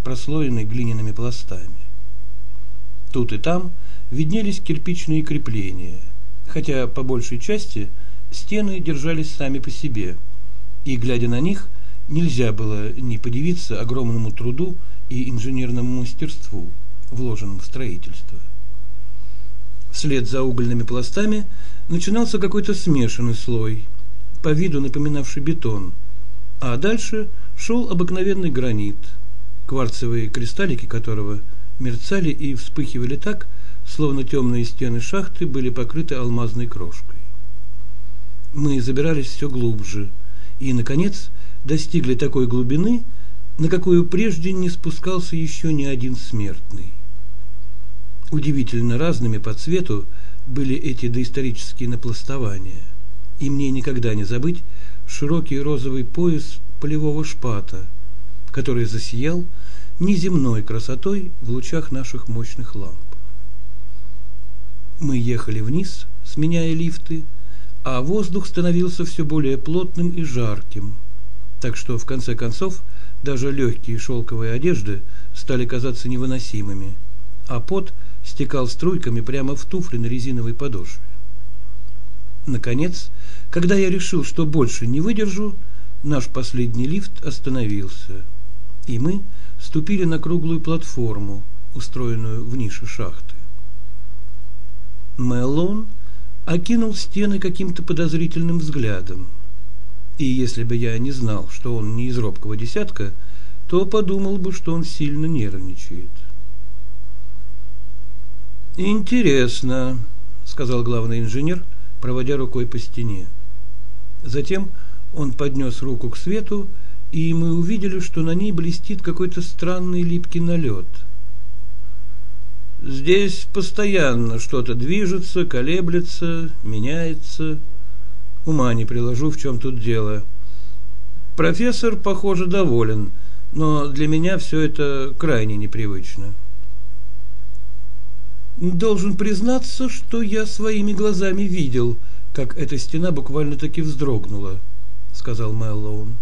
прослоенный глиняными пластами. Тут и там – виднелись кирпичные крепления, хотя по большей части стены держались сами по себе, и, глядя на них, нельзя было не подивиться огромному труду и инженерному мастерству, вложенному в строительство. Вслед за угольными пластами начинался какой-то смешанный слой, по виду напоминавший бетон, а дальше шел обыкновенный гранит, кварцевые кристаллики которого мерцали и вспыхивали так, словно темные стены шахты были покрыты алмазной крошкой. Мы забирались все глубже и, наконец, достигли такой глубины, на какую прежде не спускался еще ни один смертный. Удивительно разными по цвету были эти доисторические напластования, и мне никогда не забыть широкий розовый пояс полевого шпата, который засиял неземной красотой в лучах наших мощных ламп. Мы ехали вниз, сменяя лифты, а воздух становился все более плотным и жарким, так что в конце концов даже легкие шелковые одежды стали казаться невыносимыми, а пот стекал струйками прямо в туфли на резиновой подошве. Наконец, когда я решил, что больше не выдержу, наш последний лифт остановился, и мы ступили на круглую платформу, устроенную в нише шахты. Мэллоун окинул стены каким-то подозрительным взглядом. И если бы я не знал, что он не из робкого десятка, то подумал бы, что он сильно нервничает. «Интересно», — сказал главный инженер, проводя рукой по стене. Затем он поднес руку к свету, и мы увидели, что на ней блестит какой-то странный липкий налет — Здесь постоянно что-то движется, колеблется, меняется. Ума не приложу, в чем тут дело. Профессор, похоже, доволен, но для меня все это крайне непривычно. Должен признаться, что я своими глазами видел, как эта стена буквально-таки вздрогнула, сказал Мэллоун.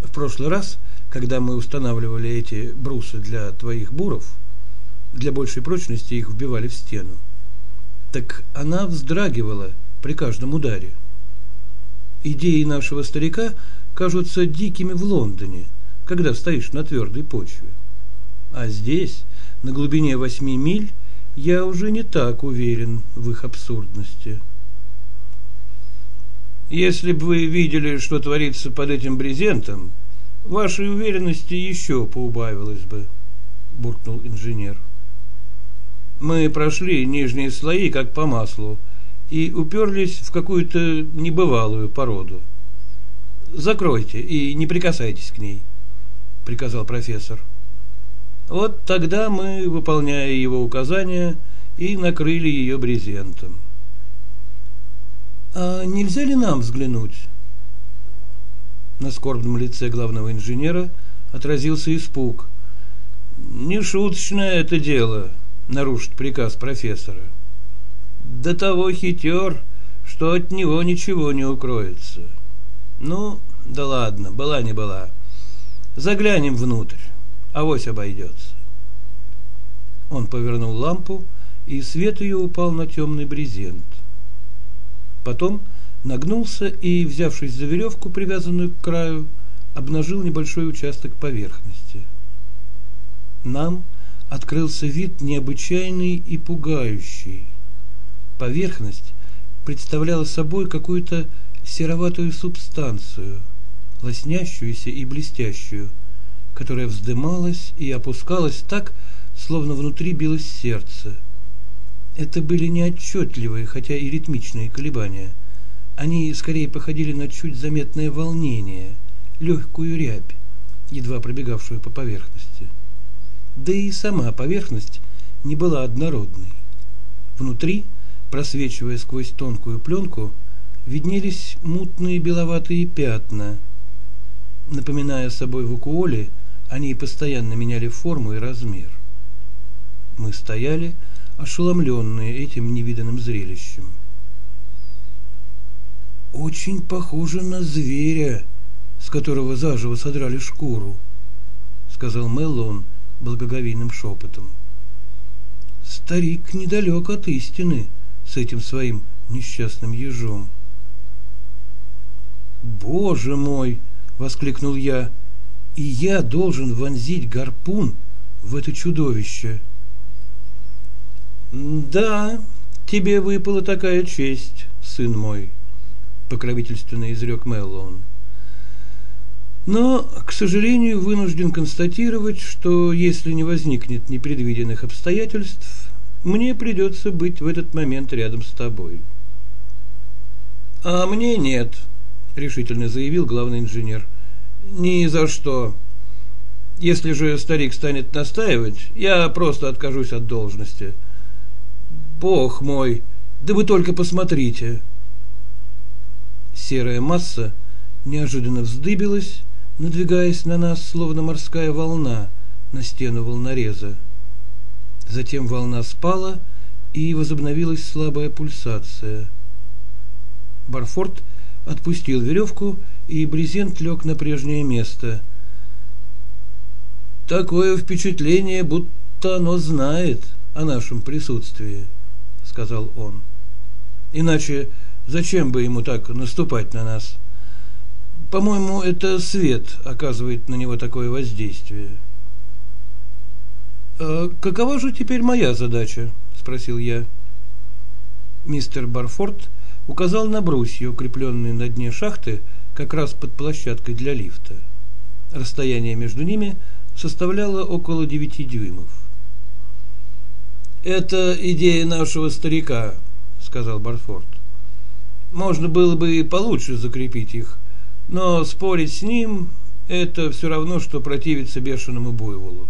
В прошлый раз, когда мы устанавливали эти брусы для твоих буров, для большей прочности их вбивали в стену. Так она вздрагивала при каждом ударе. Идеи нашего старика кажутся дикими в Лондоне, когда стоишь на твердой почве. А здесь, на глубине восьми миль, я уже не так уверен в их абсурдности. Если бы вы видели, что творится под этим брезентом, вашей уверенности еще поубавилось бы, буркнул инженер. Мы прошли нижние слои как по маслу и уперлись в какую-то небывалую породу. Закройте и не прикасайтесь к ней, приказал профессор. Вот тогда мы, выполняя его указания, и накрыли ее брезентом. А нельзя ли нам взглянуть? На скорбном лице главного инженера отразился испуг. Не шуточное это дело, нарушить приказ профессора. До того хитер, что от него ничего не укроется. Ну, да ладно, была не была. Заглянем внутрь, авось обойдется. Он повернул лампу, и свет ее упал на темный брезент. Потом нагнулся и, взявшись за веревку, привязанную к краю, обнажил небольшой участок поверхности. Нам – открылся вид необычайный и пугающий. Поверхность представляла собой какую-то сероватую субстанцию, лоснящуюся и блестящую, которая вздымалась и опускалась так, словно внутри билось сердце. Это были неотчетливые, хотя и ритмичные колебания. Они скорее походили на чуть заметное волнение, легкую рябь, едва пробегавшую по поверхности да и сама поверхность не была однородной. Внутри, просвечивая сквозь тонкую пленку, виднелись мутные беловатые пятна. Напоминая собой вакуоли, они постоянно меняли форму и размер. Мы стояли, ошеломленные этим невиданным зрелищем. «Очень похоже на зверя, с которого заживо содрали шкуру», — сказал Меллон, — благоговейным шепотом. Старик недалек от истины с этим своим несчастным ежом. «Боже мой!» — воскликнул я. «И я должен вонзить гарпун в это чудовище!» «Да, тебе выпала такая честь, сын мой», — покровительственно изрек Мэллоун. Но, к сожалению, вынужден констатировать, что если не возникнет непредвиденных обстоятельств, мне придется быть в этот момент рядом с тобой. А мне нет, решительно заявил главный инженер. Ни за что. Если же старик станет настаивать, я просто откажусь от должности. Бог мой, да вы только посмотрите. Серая масса неожиданно вздыбилась надвигаясь на нас, словно морская волна на стену волнореза. Затем волна спала, и возобновилась слабая пульсация. Барфорд отпустил веревку, и брезент лег на прежнее место. «Такое впечатление, будто оно знает о нашем присутствии», — сказал он. «Иначе зачем бы ему так наступать на нас? По-моему, это свет оказывает на него такое воздействие». «А какова же теперь моя задача?» – спросил я. Мистер Барфорд указал на брусья, укрепленные на дне шахты, как раз под площадкой для лифта. Расстояние между ними составляло около девяти дюймов. «Это идея нашего старика», – сказал Барфорд. «Можно было бы и получше закрепить их, но спорить с ним – это все равно, что противиться бешеному буйволу.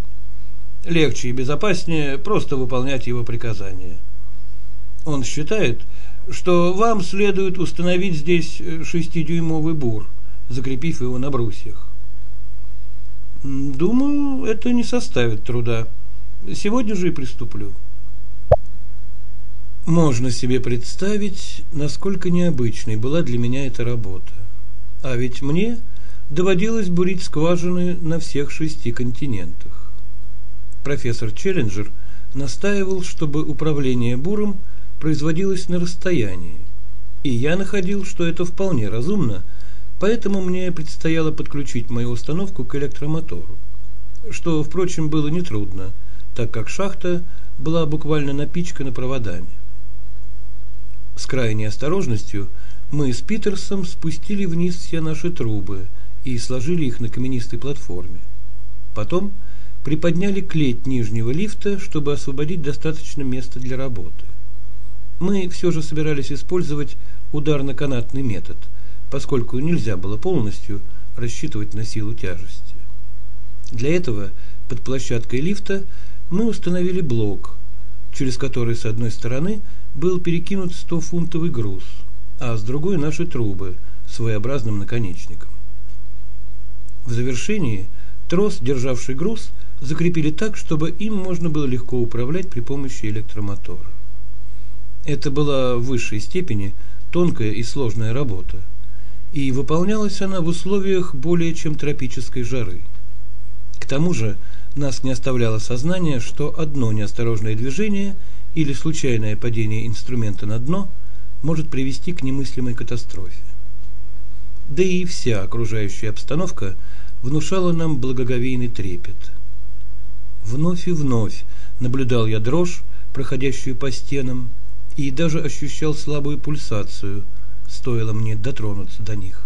Легче и безопаснее просто выполнять его приказания. Он считает, что вам следует установить здесь шестидюймовый бур, закрепив его на брусьях. Думаю, это не составит труда. Сегодня же и приступлю. Можно себе представить, насколько необычной была для меня эта работа. А ведь мне доводилось бурить скважины на всех шести континентах профессор Челленджер настаивал, чтобы управление буром производилось на расстоянии. И я находил, что это вполне разумно, поэтому мне предстояло подключить мою установку к электромотору. Что, впрочем, было нетрудно, так как шахта была буквально напичкана проводами. С крайней осторожностью мы с Питерсом спустили вниз все наши трубы и сложили их на каменистой платформе. Потом приподняли клеть нижнего лифта, чтобы освободить достаточно места для работы. Мы все же собирались использовать ударно-канатный метод, поскольку нельзя было полностью рассчитывать на силу тяжести. Для этого под площадкой лифта мы установили блок, через который с одной стороны был перекинут 100-фунтовый груз, а с другой наши трубы своеобразным наконечником. В завершении трос, державший груз, закрепили так, чтобы им можно было легко управлять при помощи электромотора. Это была в высшей степени тонкая и сложная работа, и выполнялась она в условиях более чем тропической жары. К тому же нас не оставляло сознание, что одно неосторожное движение или случайное падение инструмента на дно может привести к немыслимой катастрофе. Да и вся окружающая обстановка внушала нам благоговейный трепет – Вновь и вновь наблюдал я дрожь, проходящую по стенам, и даже ощущал слабую пульсацию, стоило мне дотронуться до них.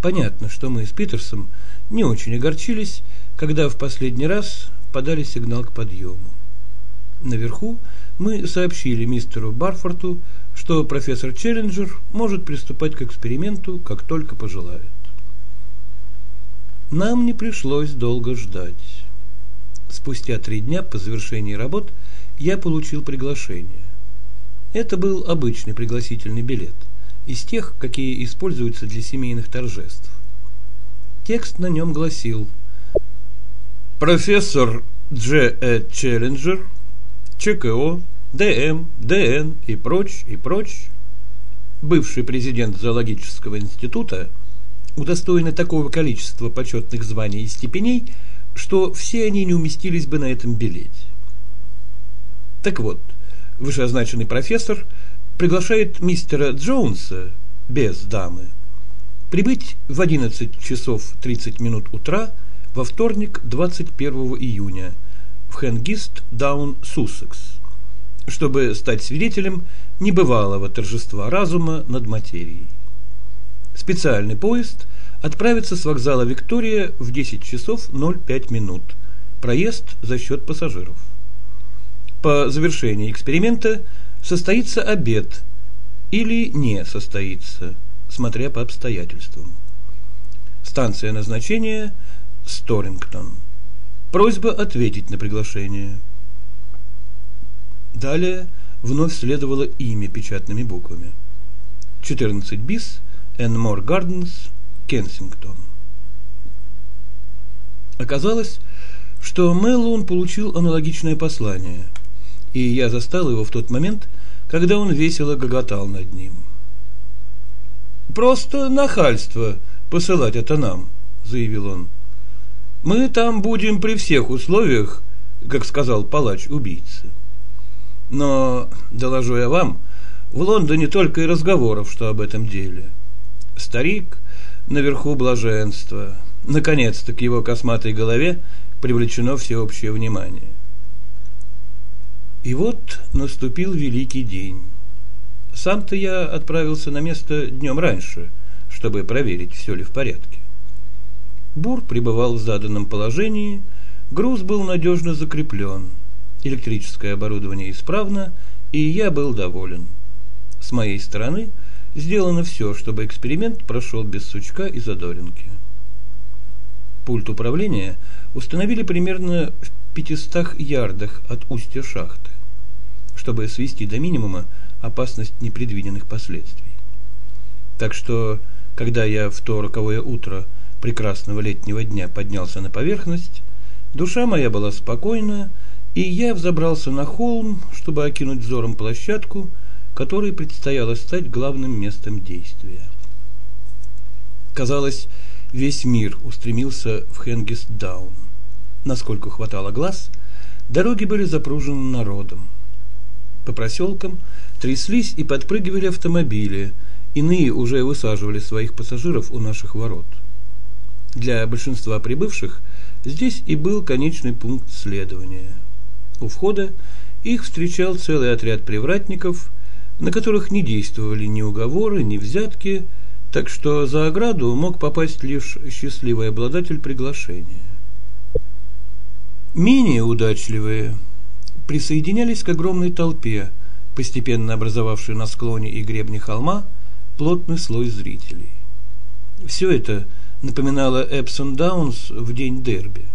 Понятно, что мы с Питерсом не очень огорчились, когда в последний раз подали сигнал к подъему. Наверху мы сообщили мистеру Барфорту, что профессор Челленджер может приступать к эксперименту, как только пожелает. Нам не пришлось долго ждать. Спустя три дня по завершении работ я получил приглашение. Это был обычный пригласительный билет, из тех, какие используются для семейных торжеств. Текст на нем гласил Профессор Дж. Э. Челленджер, ЧКО, ДМ, ДН и прочь, и прочь, бывший президент зоологического института, удостоенный такого количества почетных званий и степеней – что все они не уместились бы на этом билете. Так вот, вышеозначенный профессор приглашает мистера Джонса, без дамы, прибыть в 11 часов 30 минут утра во вторник 21 июня в Хенгист Даун, Суссекс, чтобы стать свидетелем небывалого торжества разума над материей. Специальный поезд отправиться с вокзала Виктория в 10 часов 05 минут. Проезд за счет пассажиров. По завершении эксперимента состоится обед или не состоится, смотря по обстоятельствам. Станция назначения – Сторингтон. Просьба ответить на приглашение. Далее вновь следовало имя печатными буквами. 14 бис, Энмор Гарденс, Кенсингтон. Оказалось, что Мэллоун получил аналогичное послание и я застал его в тот момент, когда он весело гоготал над ним. «Просто нахальство посылать это нам», — заявил он. «Мы там будем при всех условиях, как сказал палач убийцы. Но, доложу я вам, в Лондоне только и разговоров, что об этом деле. Старик наверху блаженства. Наконец-то к его косматой голове привлечено всеобщее внимание. И вот наступил великий день. Сам-то я отправился на место днем раньше, чтобы проверить, все ли в порядке. Бур пребывал в заданном положении, груз был надежно закреплен, электрическое оборудование исправно, и я был доволен. С моей стороны сделано все, чтобы эксперимент прошел без сучка и задоринки. Пульт управления установили примерно в 500 ярдах от устья шахты, чтобы свести до минимума опасность непредвиденных последствий. Так что, когда я в то роковое утро прекрасного летнего дня поднялся на поверхность, душа моя была спокойна, и я взобрался на холм, чтобы окинуть взором площадку, которой предстояло стать главным местом действия. Казалось, весь мир устремился в Хенгисдаун. Насколько хватало глаз, дороги были запружены народом. По проселкам тряслись и подпрыгивали автомобили, иные уже высаживали своих пассажиров у наших ворот. Для большинства прибывших здесь и был конечный пункт следования. У входа их встречал целый отряд привратников – на которых не действовали ни уговоры, ни взятки, так что за ограду мог попасть лишь счастливый обладатель приглашения. Менее удачливые присоединялись к огромной толпе, постепенно образовавшей на склоне и гребне холма плотный слой зрителей. Все это напоминало Эпсон Даунс в день дерби.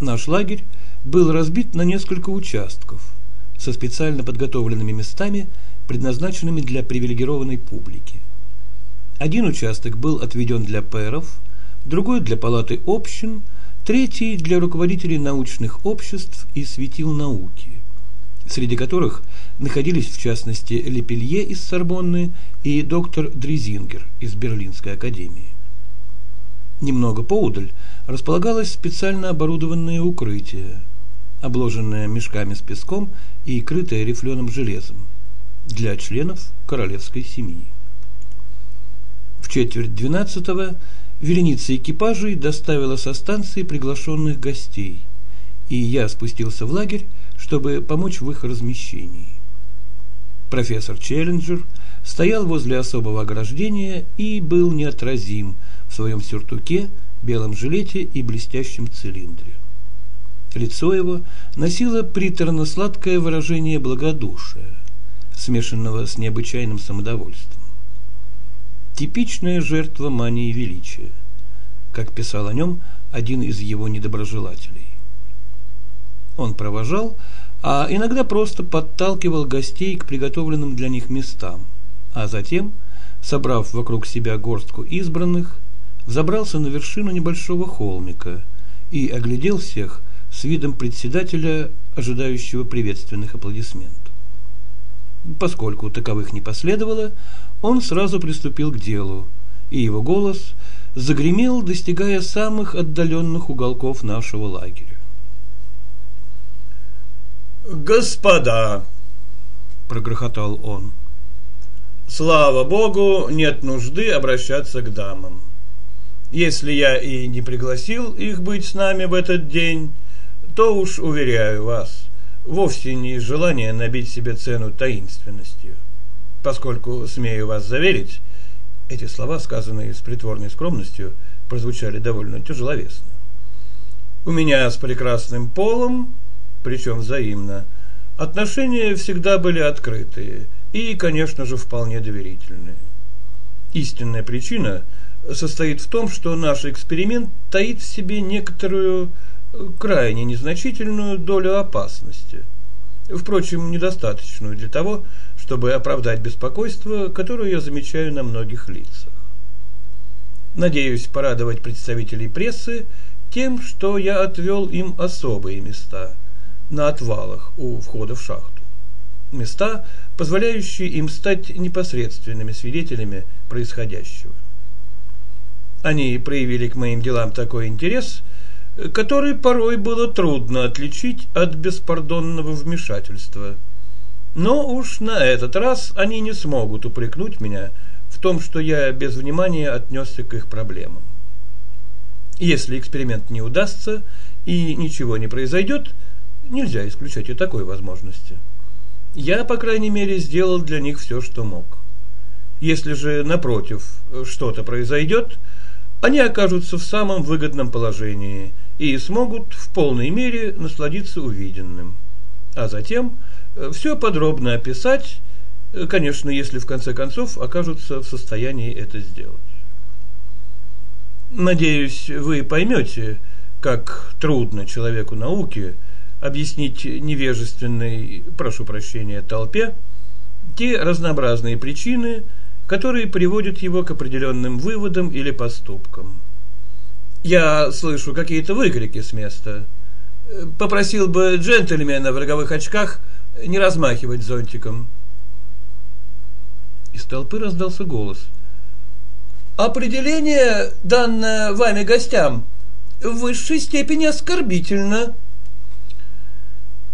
Наш лагерь был разбит на несколько участков – со специально подготовленными местами, предназначенными для привилегированной публики. Один участок был отведен для пэров, другой для палаты общин, третий для руководителей научных обществ и светил науки, среди которых находились в частности Лепелье из Сорбонны и доктор Дрезингер из Берлинской академии. Немного поудаль располагалось специально оборудованное укрытие, обложенное мешками с песком и крытая рифленым железом для членов королевской семьи. В четверть двенадцатого вереница экипажей доставила со станции приглашенных гостей, и я спустился в лагерь, чтобы помочь в их размещении. Профессор Челленджер стоял возле особого ограждения и был неотразим в своем сюртуке, белом жилете и блестящем цилиндре. Лицо его носило приторно-сладкое выражение благодушия, смешанного с необычайным самодовольством. Типичная жертва мании величия, как писал о нем один из его недоброжелателей. Он провожал, а иногда просто подталкивал гостей к приготовленным для них местам, а затем, собрав вокруг себя горстку избранных, забрался на вершину небольшого холмика и оглядел всех с видом председателя, ожидающего приветственных аплодисментов. Поскольку таковых не последовало, он сразу приступил к делу, и его голос загремел, достигая самых отдаленных уголков нашего лагеря. «Господа!» – прогрохотал он. «Слава Богу, нет нужды обращаться к дамам. Если я и не пригласил их быть с нами в этот день, то уж, уверяю вас, вовсе не из желания набить себе цену таинственностью, поскольку, смею вас заверить, эти слова, сказанные с притворной скромностью, прозвучали довольно тяжеловесно. У меня с прекрасным полом, причем взаимно, отношения всегда были открытые и, конечно же, вполне доверительные. Истинная причина состоит в том, что наш эксперимент таит в себе некоторую крайне незначительную долю опасности, впрочем, недостаточную для того, чтобы оправдать беспокойство, которое я замечаю на многих лицах. Надеюсь порадовать представителей прессы тем, что я отвел им особые места, на отвалах у входа в шахту. Места, позволяющие им стать непосредственными свидетелями происходящего. Они проявили к моим делам такой интерес, который порой было трудно отличить от беспардонного вмешательства. Но уж на этот раз они не смогут упрекнуть меня в том, что я без внимания отнесся к их проблемам. Если эксперимент не удастся и ничего не произойдет, нельзя исключать и такой возможности. Я, по крайней мере, сделал для них все, что мог. Если же, напротив, что-то произойдет, они окажутся в самом выгодном положении и смогут в полной мере насладиться увиденным. А затем все подробно описать, э, конечно, если в конце концов окажутся в состоянии это сделать. Надеюсь, вы поймете, как трудно человеку науки объяснить невежественной, прошу прощения, толпе те разнообразные причины, которые приводят его к определенным выводам или поступкам. Я слышу какие-то выкрики с места. Попросил бы джентльмена в роговых очках не размахивать зонтиком. Из толпы раздался голос. Определение, данное вами гостям, в высшей степени оскорбительно.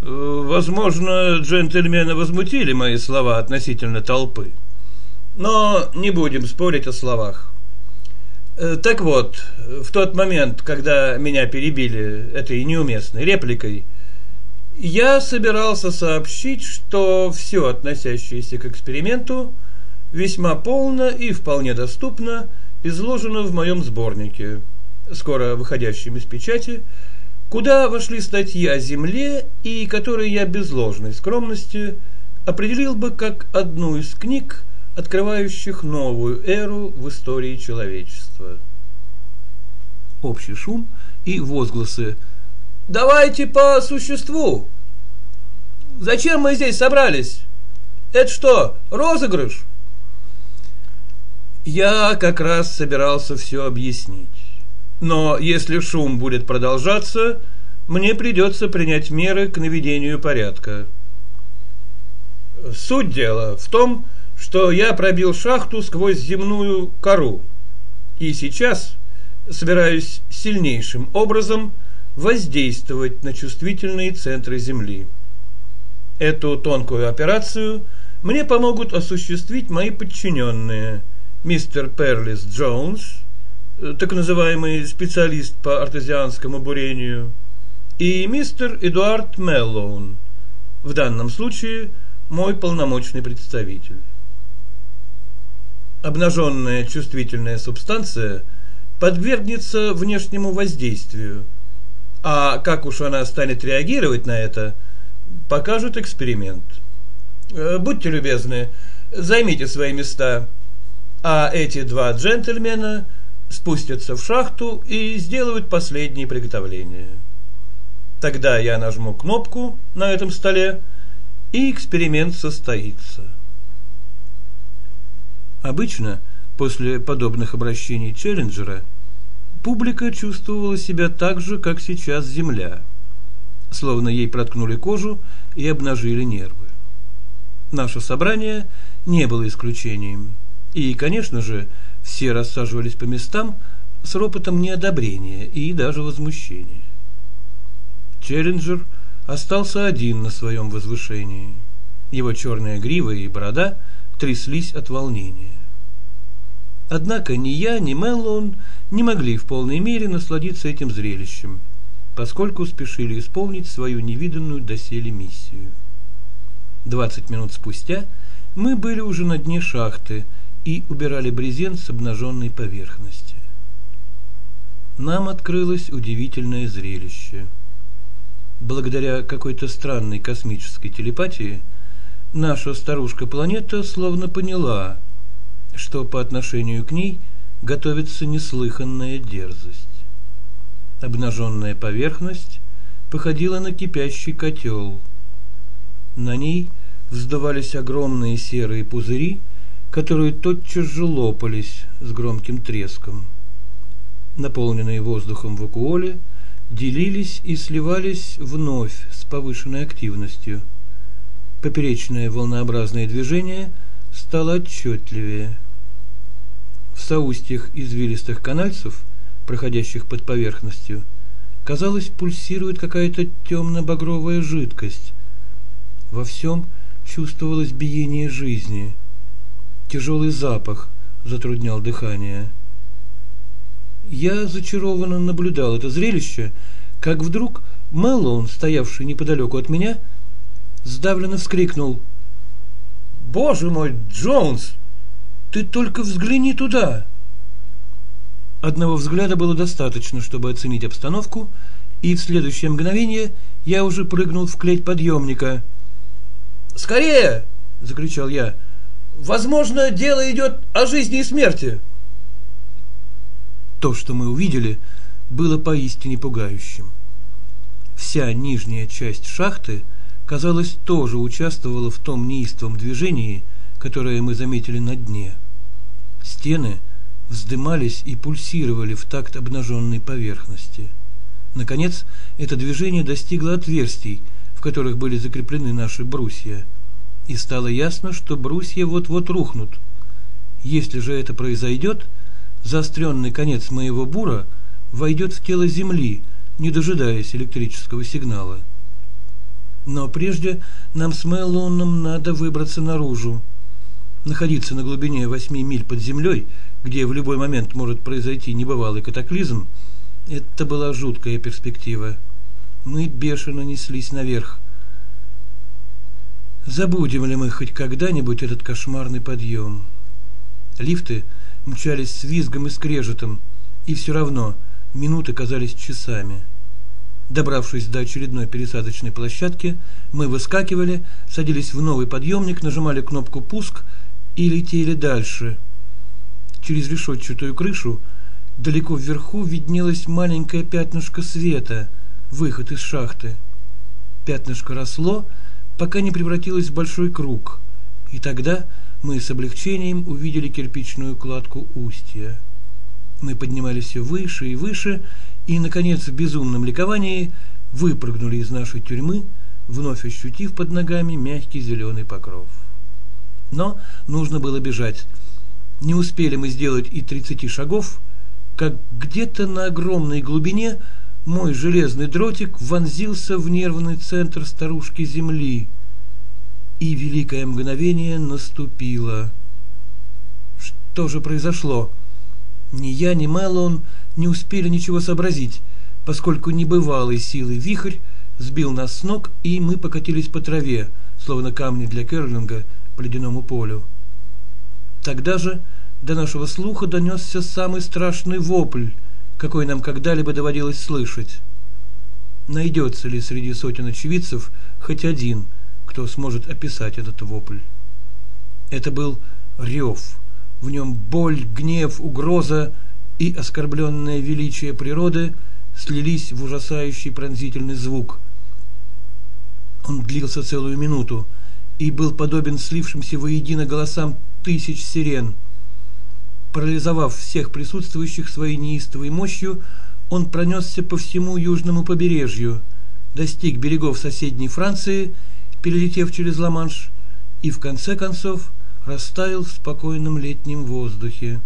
Возможно, джентльмены возмутили мои слова относительно толпы. Но не будем спорить о словах. Э, так вот, в тот момент, когда меня перебили этой неуместной репликой, я собирался сообщить, что все относящееся к эксперименту весьма полно и вполне доступно изложено в моем сборнике, скоро выходящем из печати, куда вошли статьи о Земле и которые я без ложной скромности определил бы как одну из книг, открывающих новую эру в истории человечества. Общий шум и возгласы «Давайте по существу! Зачем мы здесь собрались? Это что, розыгрыш?» Я как раз собирался все объяснить. Но если шум будет продолжаться, мне придется принять меры к наведению порядка. Суть дела в том, что я пробил шахту сквозь земную кору. И сейчас собираюсь сильнейшим образом воздействовать на чувствительные центры Земли. Эту тонкую операцию мне помогут осуществить мои подчиненные – мистер Перлис Джонс, э, так называемый специалист по артезианскому бурению, и мистер Эдуард Меллоун, в данном случае мой полномочный представитель. Обнаженная чувствительная субстанция подвергнется внешнему воздействию, а как уж она станет реагировать на это, покажет эксперимент. Э, будьте любезны, займите свои места – а эти два джентльмена спустятся в шахту и сделают последние приготовления. Тогда я нажму кнопку на этом столе, и эксперимент состоится. Обычно после подобных обращений Челленджера публика чувствовала себя так же, как сейчас Земля, словно ей проткнули кожу и обнажили нервы. Наше собрание не было исключением. И, конечно же, все рассаживались по местам с ропотом неодобрения и даже возмущения. Челленджер остался один на своем возвышении. Его черная грива и борода тряслись от волнения. Однако ни я, ни Меллоун не могли в полной мере насладиться этим зрелищем, поскольку спешили исполнить свою невиданную доселе миссию. Двадцать минут спустя мы были уже на дне шахты – и убирали брезент с обнаженной поверхности. Нам открылось удивительное зрелище. Благодаря какой-то странной космической телепатии наша старушка-планета словно поняла, что по отношению к ней готовится неслыханная дерзость. Обнаженная поверхность походила на кипящий котел. На ней вздувались огромные серые пузыри – которые тотчас же лопались с громким треском. Наполненные воздухом вакуоле делились и сливались вновь с повышенной активностью. Поперечное волнообразное движение стало отчетливее. В соустьях извилистых канальцев, проходящих под поверхностью, казалось, пульсирует какая-то темно-багровая жидкость. Во всем чувствовалось биение жизни. Тяжелый запах затруднял дыхание. Я зачарованно наблюдал это зрелище, как вдруг Мэллоун, стоявший неподалеку от меня, сдавленно вскрикнул. «Боже мой, Джонс! Ты только взгляни туда!» Одного взгляда было достаточно, чтобы оценить обстановку, и в следующее мгновение я уже прыгнул в клеть подъемника. «Скорее!» – закричал я. «Возможно, дело идет о жизни и смерти!» То, что мы увидели, было поистине пугающим. Вся нижняя часть шахты, казалось, тоже участвовала в том неистовом движении, которое мы заметили на дне. Стены вздымались и пульсировали в такт обнаженной поверхности. Наконец, это движение достигло отверстий, в которых были закреплены наши брусья, и стало ясно, что брусья вот-вот рухнут. Если же это произойдет, заостренный конец моего бура войдет в тело Земли, не дожидаясь электрического сигнала. Но прежде нам с Мэллоуном надо выбраться наружу. Находиться на глубине восьми миль под землей, где в любой момент может произойти небывалый катаклизм, это была жуткая перспектива. Мы бешено неслись наверх. Забудем ли мы хоть когда-нибудь этот кошмарный подъем? Лифты – мчались с визгом и скрежетом, и все равно минуты казались часами. Добравшись до очередной пересадочной площадки, мы выскакивали, садились в новый подъемник, нажимали кнопку «Пуск» и летели дальше. Через решетчатую крышу далеко вверху виднелось маленькое пятнышко света, выход из шахты. Пятнышко росло, пока не превратилось в большой круг, и тогда мы с облегчением увидели кирпичную кладку устья. Мы поднимались все выше и выше, и, наконец, в безумном ликовании выпрыгнули из нашей тюрьмы, вновь ощутив под ногами мягкий зеленый покров. Но нужно было бежать. Не успели мы сделать и тридцати шагов, как где-то на огромной глубине мой железный дротик вонзился в нервный центр старушки Земли – и великое мгновение наступило. Что же произошло? Ни я, ни Мэллоун не успели ничего сообразить, поскольку небывалой силы вихрь сбил нас с ног, и мы покатились по траве, словно камни для керлинга по ледяному полю. Тогда же до нашего слуха донесся самый страшный вопль, какой нам когда-либо доводилось слышать. Найдется ли среди сотен очевидцев хоть один – кто сможет описать этот вопль. Это был рев. В нем боль, гнев, угроза и оскорбленное величие природы слились в ужасающий пронзительный звук. Он длился целую минуту и был подобен слившимся воедино голосам тысяч сирен. Парализовав всех присутствующих своей неистовой мощью, он пронесся по всему южному побережью, достиг берегов соседней Франции перелетев через Ла-Манш, и в конце концов растаял в спокойном летнем воздухе.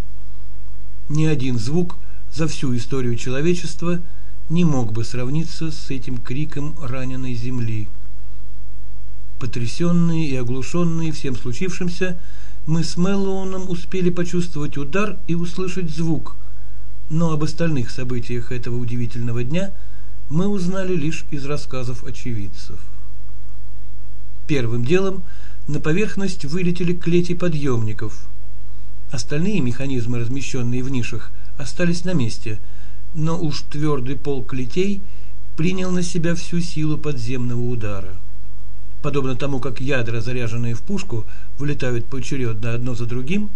Ни один звук за всю историю человечества не мог бы сравниться с этим криком раненой земли. Потрясенные и оглушенные всем случившимся, мы с Мэллоуном успели почувствовать удар и услышать звук, но об остальных событиях этого удивительного дня мы узнали лишь из рассказов очевидцев. Первым делом на поверхность вылетели клети подъемников. Остальные механизмы, размещенные в нишах, остались на месте, но уж твердый пол клетей принял на себя всю силу подземного удара. Подобно тому, как ядра, заряженные в пушку, вылетают поочередно одно за другим,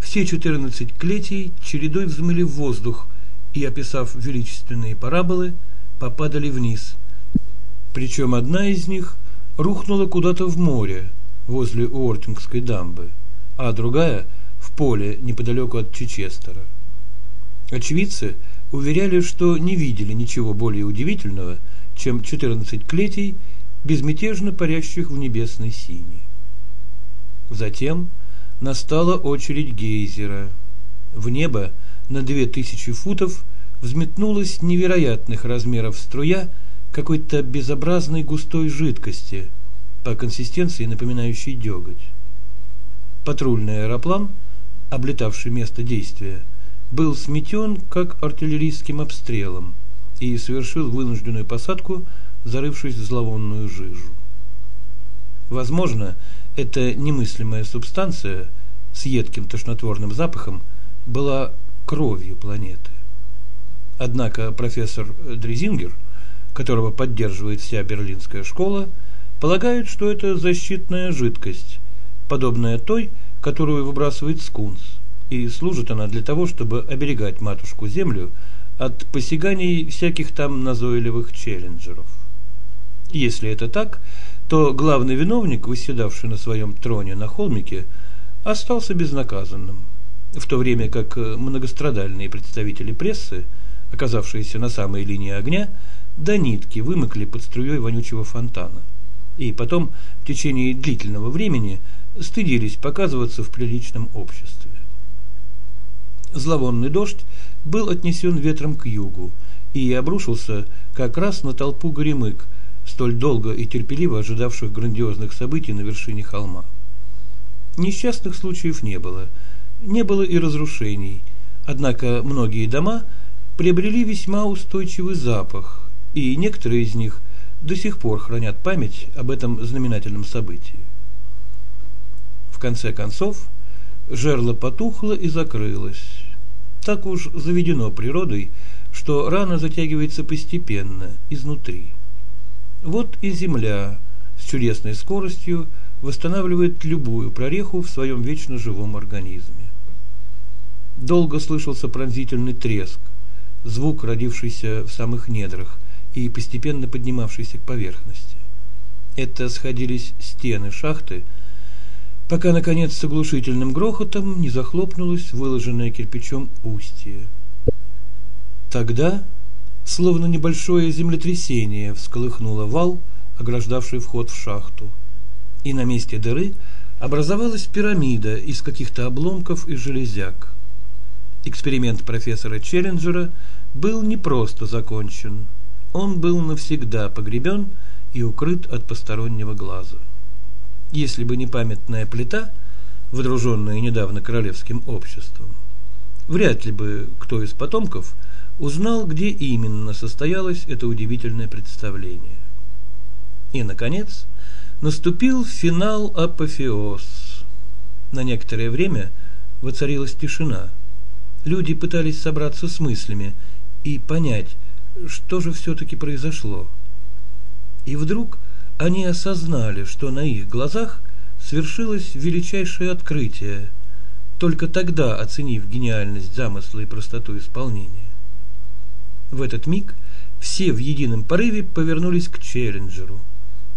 все четырнадцать клетей чередой взмыли в воздух и, описав величественные параболы, попадали вниз. Причем одна из них – рухнула куда-то в море возле Уортингской дамбы, а другая в поле неподалеку от Чечестера. Очевидцы, уверяли, что не видели ничего более удивительного, чем 14 клетий, безмятежно парящих в небесной сине. Затем настала очередь гейзера. В небо на две тысячи футов взметнулась невероятных размеров струя какой-то безобразной густой жидкости, по консистенции напоминающей деготь. Патрульный аэроплан, облетавший место действия, был сметен как артиллерийским обстрелом и совершил вынужденную посадку, зарывшись в зловонную жижу. Возможно, эта немыслимая субстанция с едким тошнотворным запахом была кровью планеты. Однако профессор Дрезингер, которого поддерживает вся берлинская школа, полагает, что это защитная жидкость, подобная той, которую выбрасывает скунс, и служит она для того, чтобы оберегать матушку Землю от посяганий всяких там назойливых челленджеров. Если это так, то главный виновник, восседавший на своем троне на холмике, остался безнаказанным, в то время как многострадальные представители прессы, оказавшиеся на самой линии огня, до нитки вымыкли под струей вонючего фонтана. И потом, в течение длительного времени, стыдились показываться в приличном обществе. Зловонный дождь был отнесен ветром к югу и обрушился как раз на толпу горемык, столь долго и терпеливо ожидавших грандиозных событий на вершине холма. Несчастных случаев не было, не было и разрушений, однако многие дома приобрели весьма устойчивый запах, и некоторые из них до сих пор хранят память об этом знаменательном событии. В конце концов, жерло потухло и закрылось. Так уж заведено природой, что рана затягивается постепенно, изнутри. Вот и Земля с чудесной скоростью восстанавливает любую прореху в своем вечно живом организме. Долго слышался пронзительный треск, звук, родившийся в самых недрах и постепенно поднимавшийся к поверхности. Это сходились стены шахты, пока, наконец, с оглушительным грохотом не захлопнулось выложенное кирпичом устье. Тогда словно небольшое землетрясение всколыхнуло вал, ограждавший вход в шахту. И на месте дыры образовалась пирамида из каких-то обломков и железяк. Эксперимент профессора Челленджера был не просто закончен. Он был навсегда погребен и укрыт от постороннего глаза. Если бы не памятная плита, водруженная недавно королевским обществом, вряд ли бы кто из потомков – узнал, где именно состоялось это удивительное представление. И, наконец, наступил финал апофеоз. На некоторое время воцарилась тишина. Люди пытались собраться с мыслями и понять, что же все-таки произошло. И вдруг они осознали, что на их глазах свершилось величайшее открытие, только тогда оценив гениальность замысла и простоту исполнения. В этот миг все в едином порыве повернулись к Челленджеру.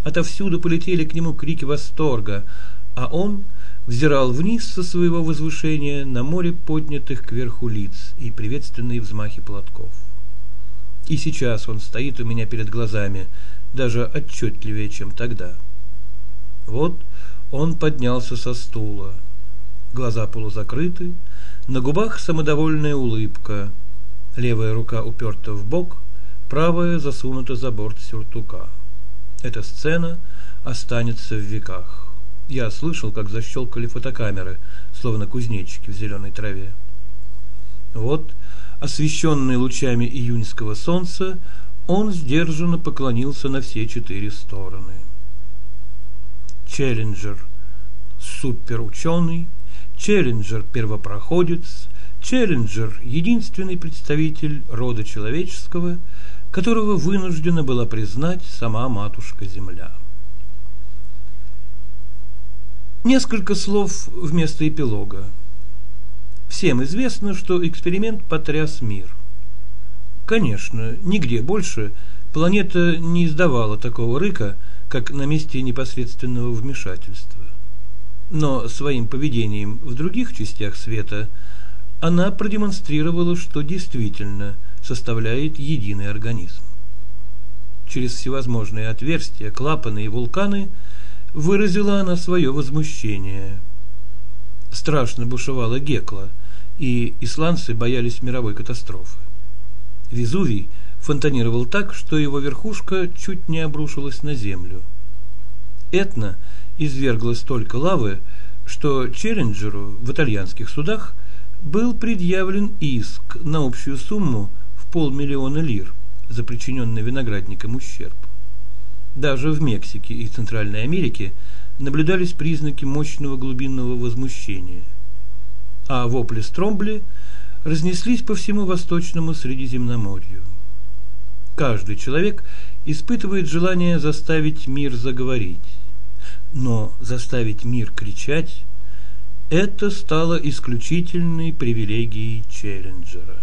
Отовсюду полетели к нему крики восторга, а он взирал вниз со своего возвышения на море поднятых кверху лиц и приветственные взмахи платков. И сейчас он стоит у меня перед глазами, даже отчетливее, чем тогда. Вот он поднялся со стула. Глаза полузакрыты, на губах самодовольная улыбка – Левая рука уперта в бок, правая засунута за борт сюртука. Эта сцена останется в веках. Я слышал, как защелкали фотокамеры, словно кузнечики в зеленой траве. Вот, освещенный лучами июньского солнца, он сдержанно поклонился на все четыре стороны. Челленджер – суперученый, Челленджер – первопроходец, Челленджер – единственный представитель рода человеческого, которого вынуждена была признать сама матушка Земля. Несколько слов вместо эпилога. Всем известно, что эксперимент потряс мир. Конечно, нигде больше планета не издавала такого рыка, как на месте непосредственного вмешательства. Но своим поведением в других частях света – она продемонстрировала, что действительно составляет единый организм. Через всевозможные отверстия, клапаны и вулканы выразила она свое возмущение. Страшно бушевала Гекла, и исландцы боялись мировой катастрофы. Везувий фонтанировал так, что его верхушка чуть не обрушилась на землю. Этна извергла столько лавы, что Челленджеру в итальянских судах был предъявлен иск на общую сумму в полмиллиона лир за причиненный виноградникам ущерб. Даже в Мексике и Центральной Америке наблюдались признаки мощного глубинного возмущения. А вопли Стромбли разнеслись по всему Восточному Средиземноморью. Каждый человек испытывает желание заставить мир заговорить. Но заставить мир кричать – это стало исключительной привилегией Челленджера.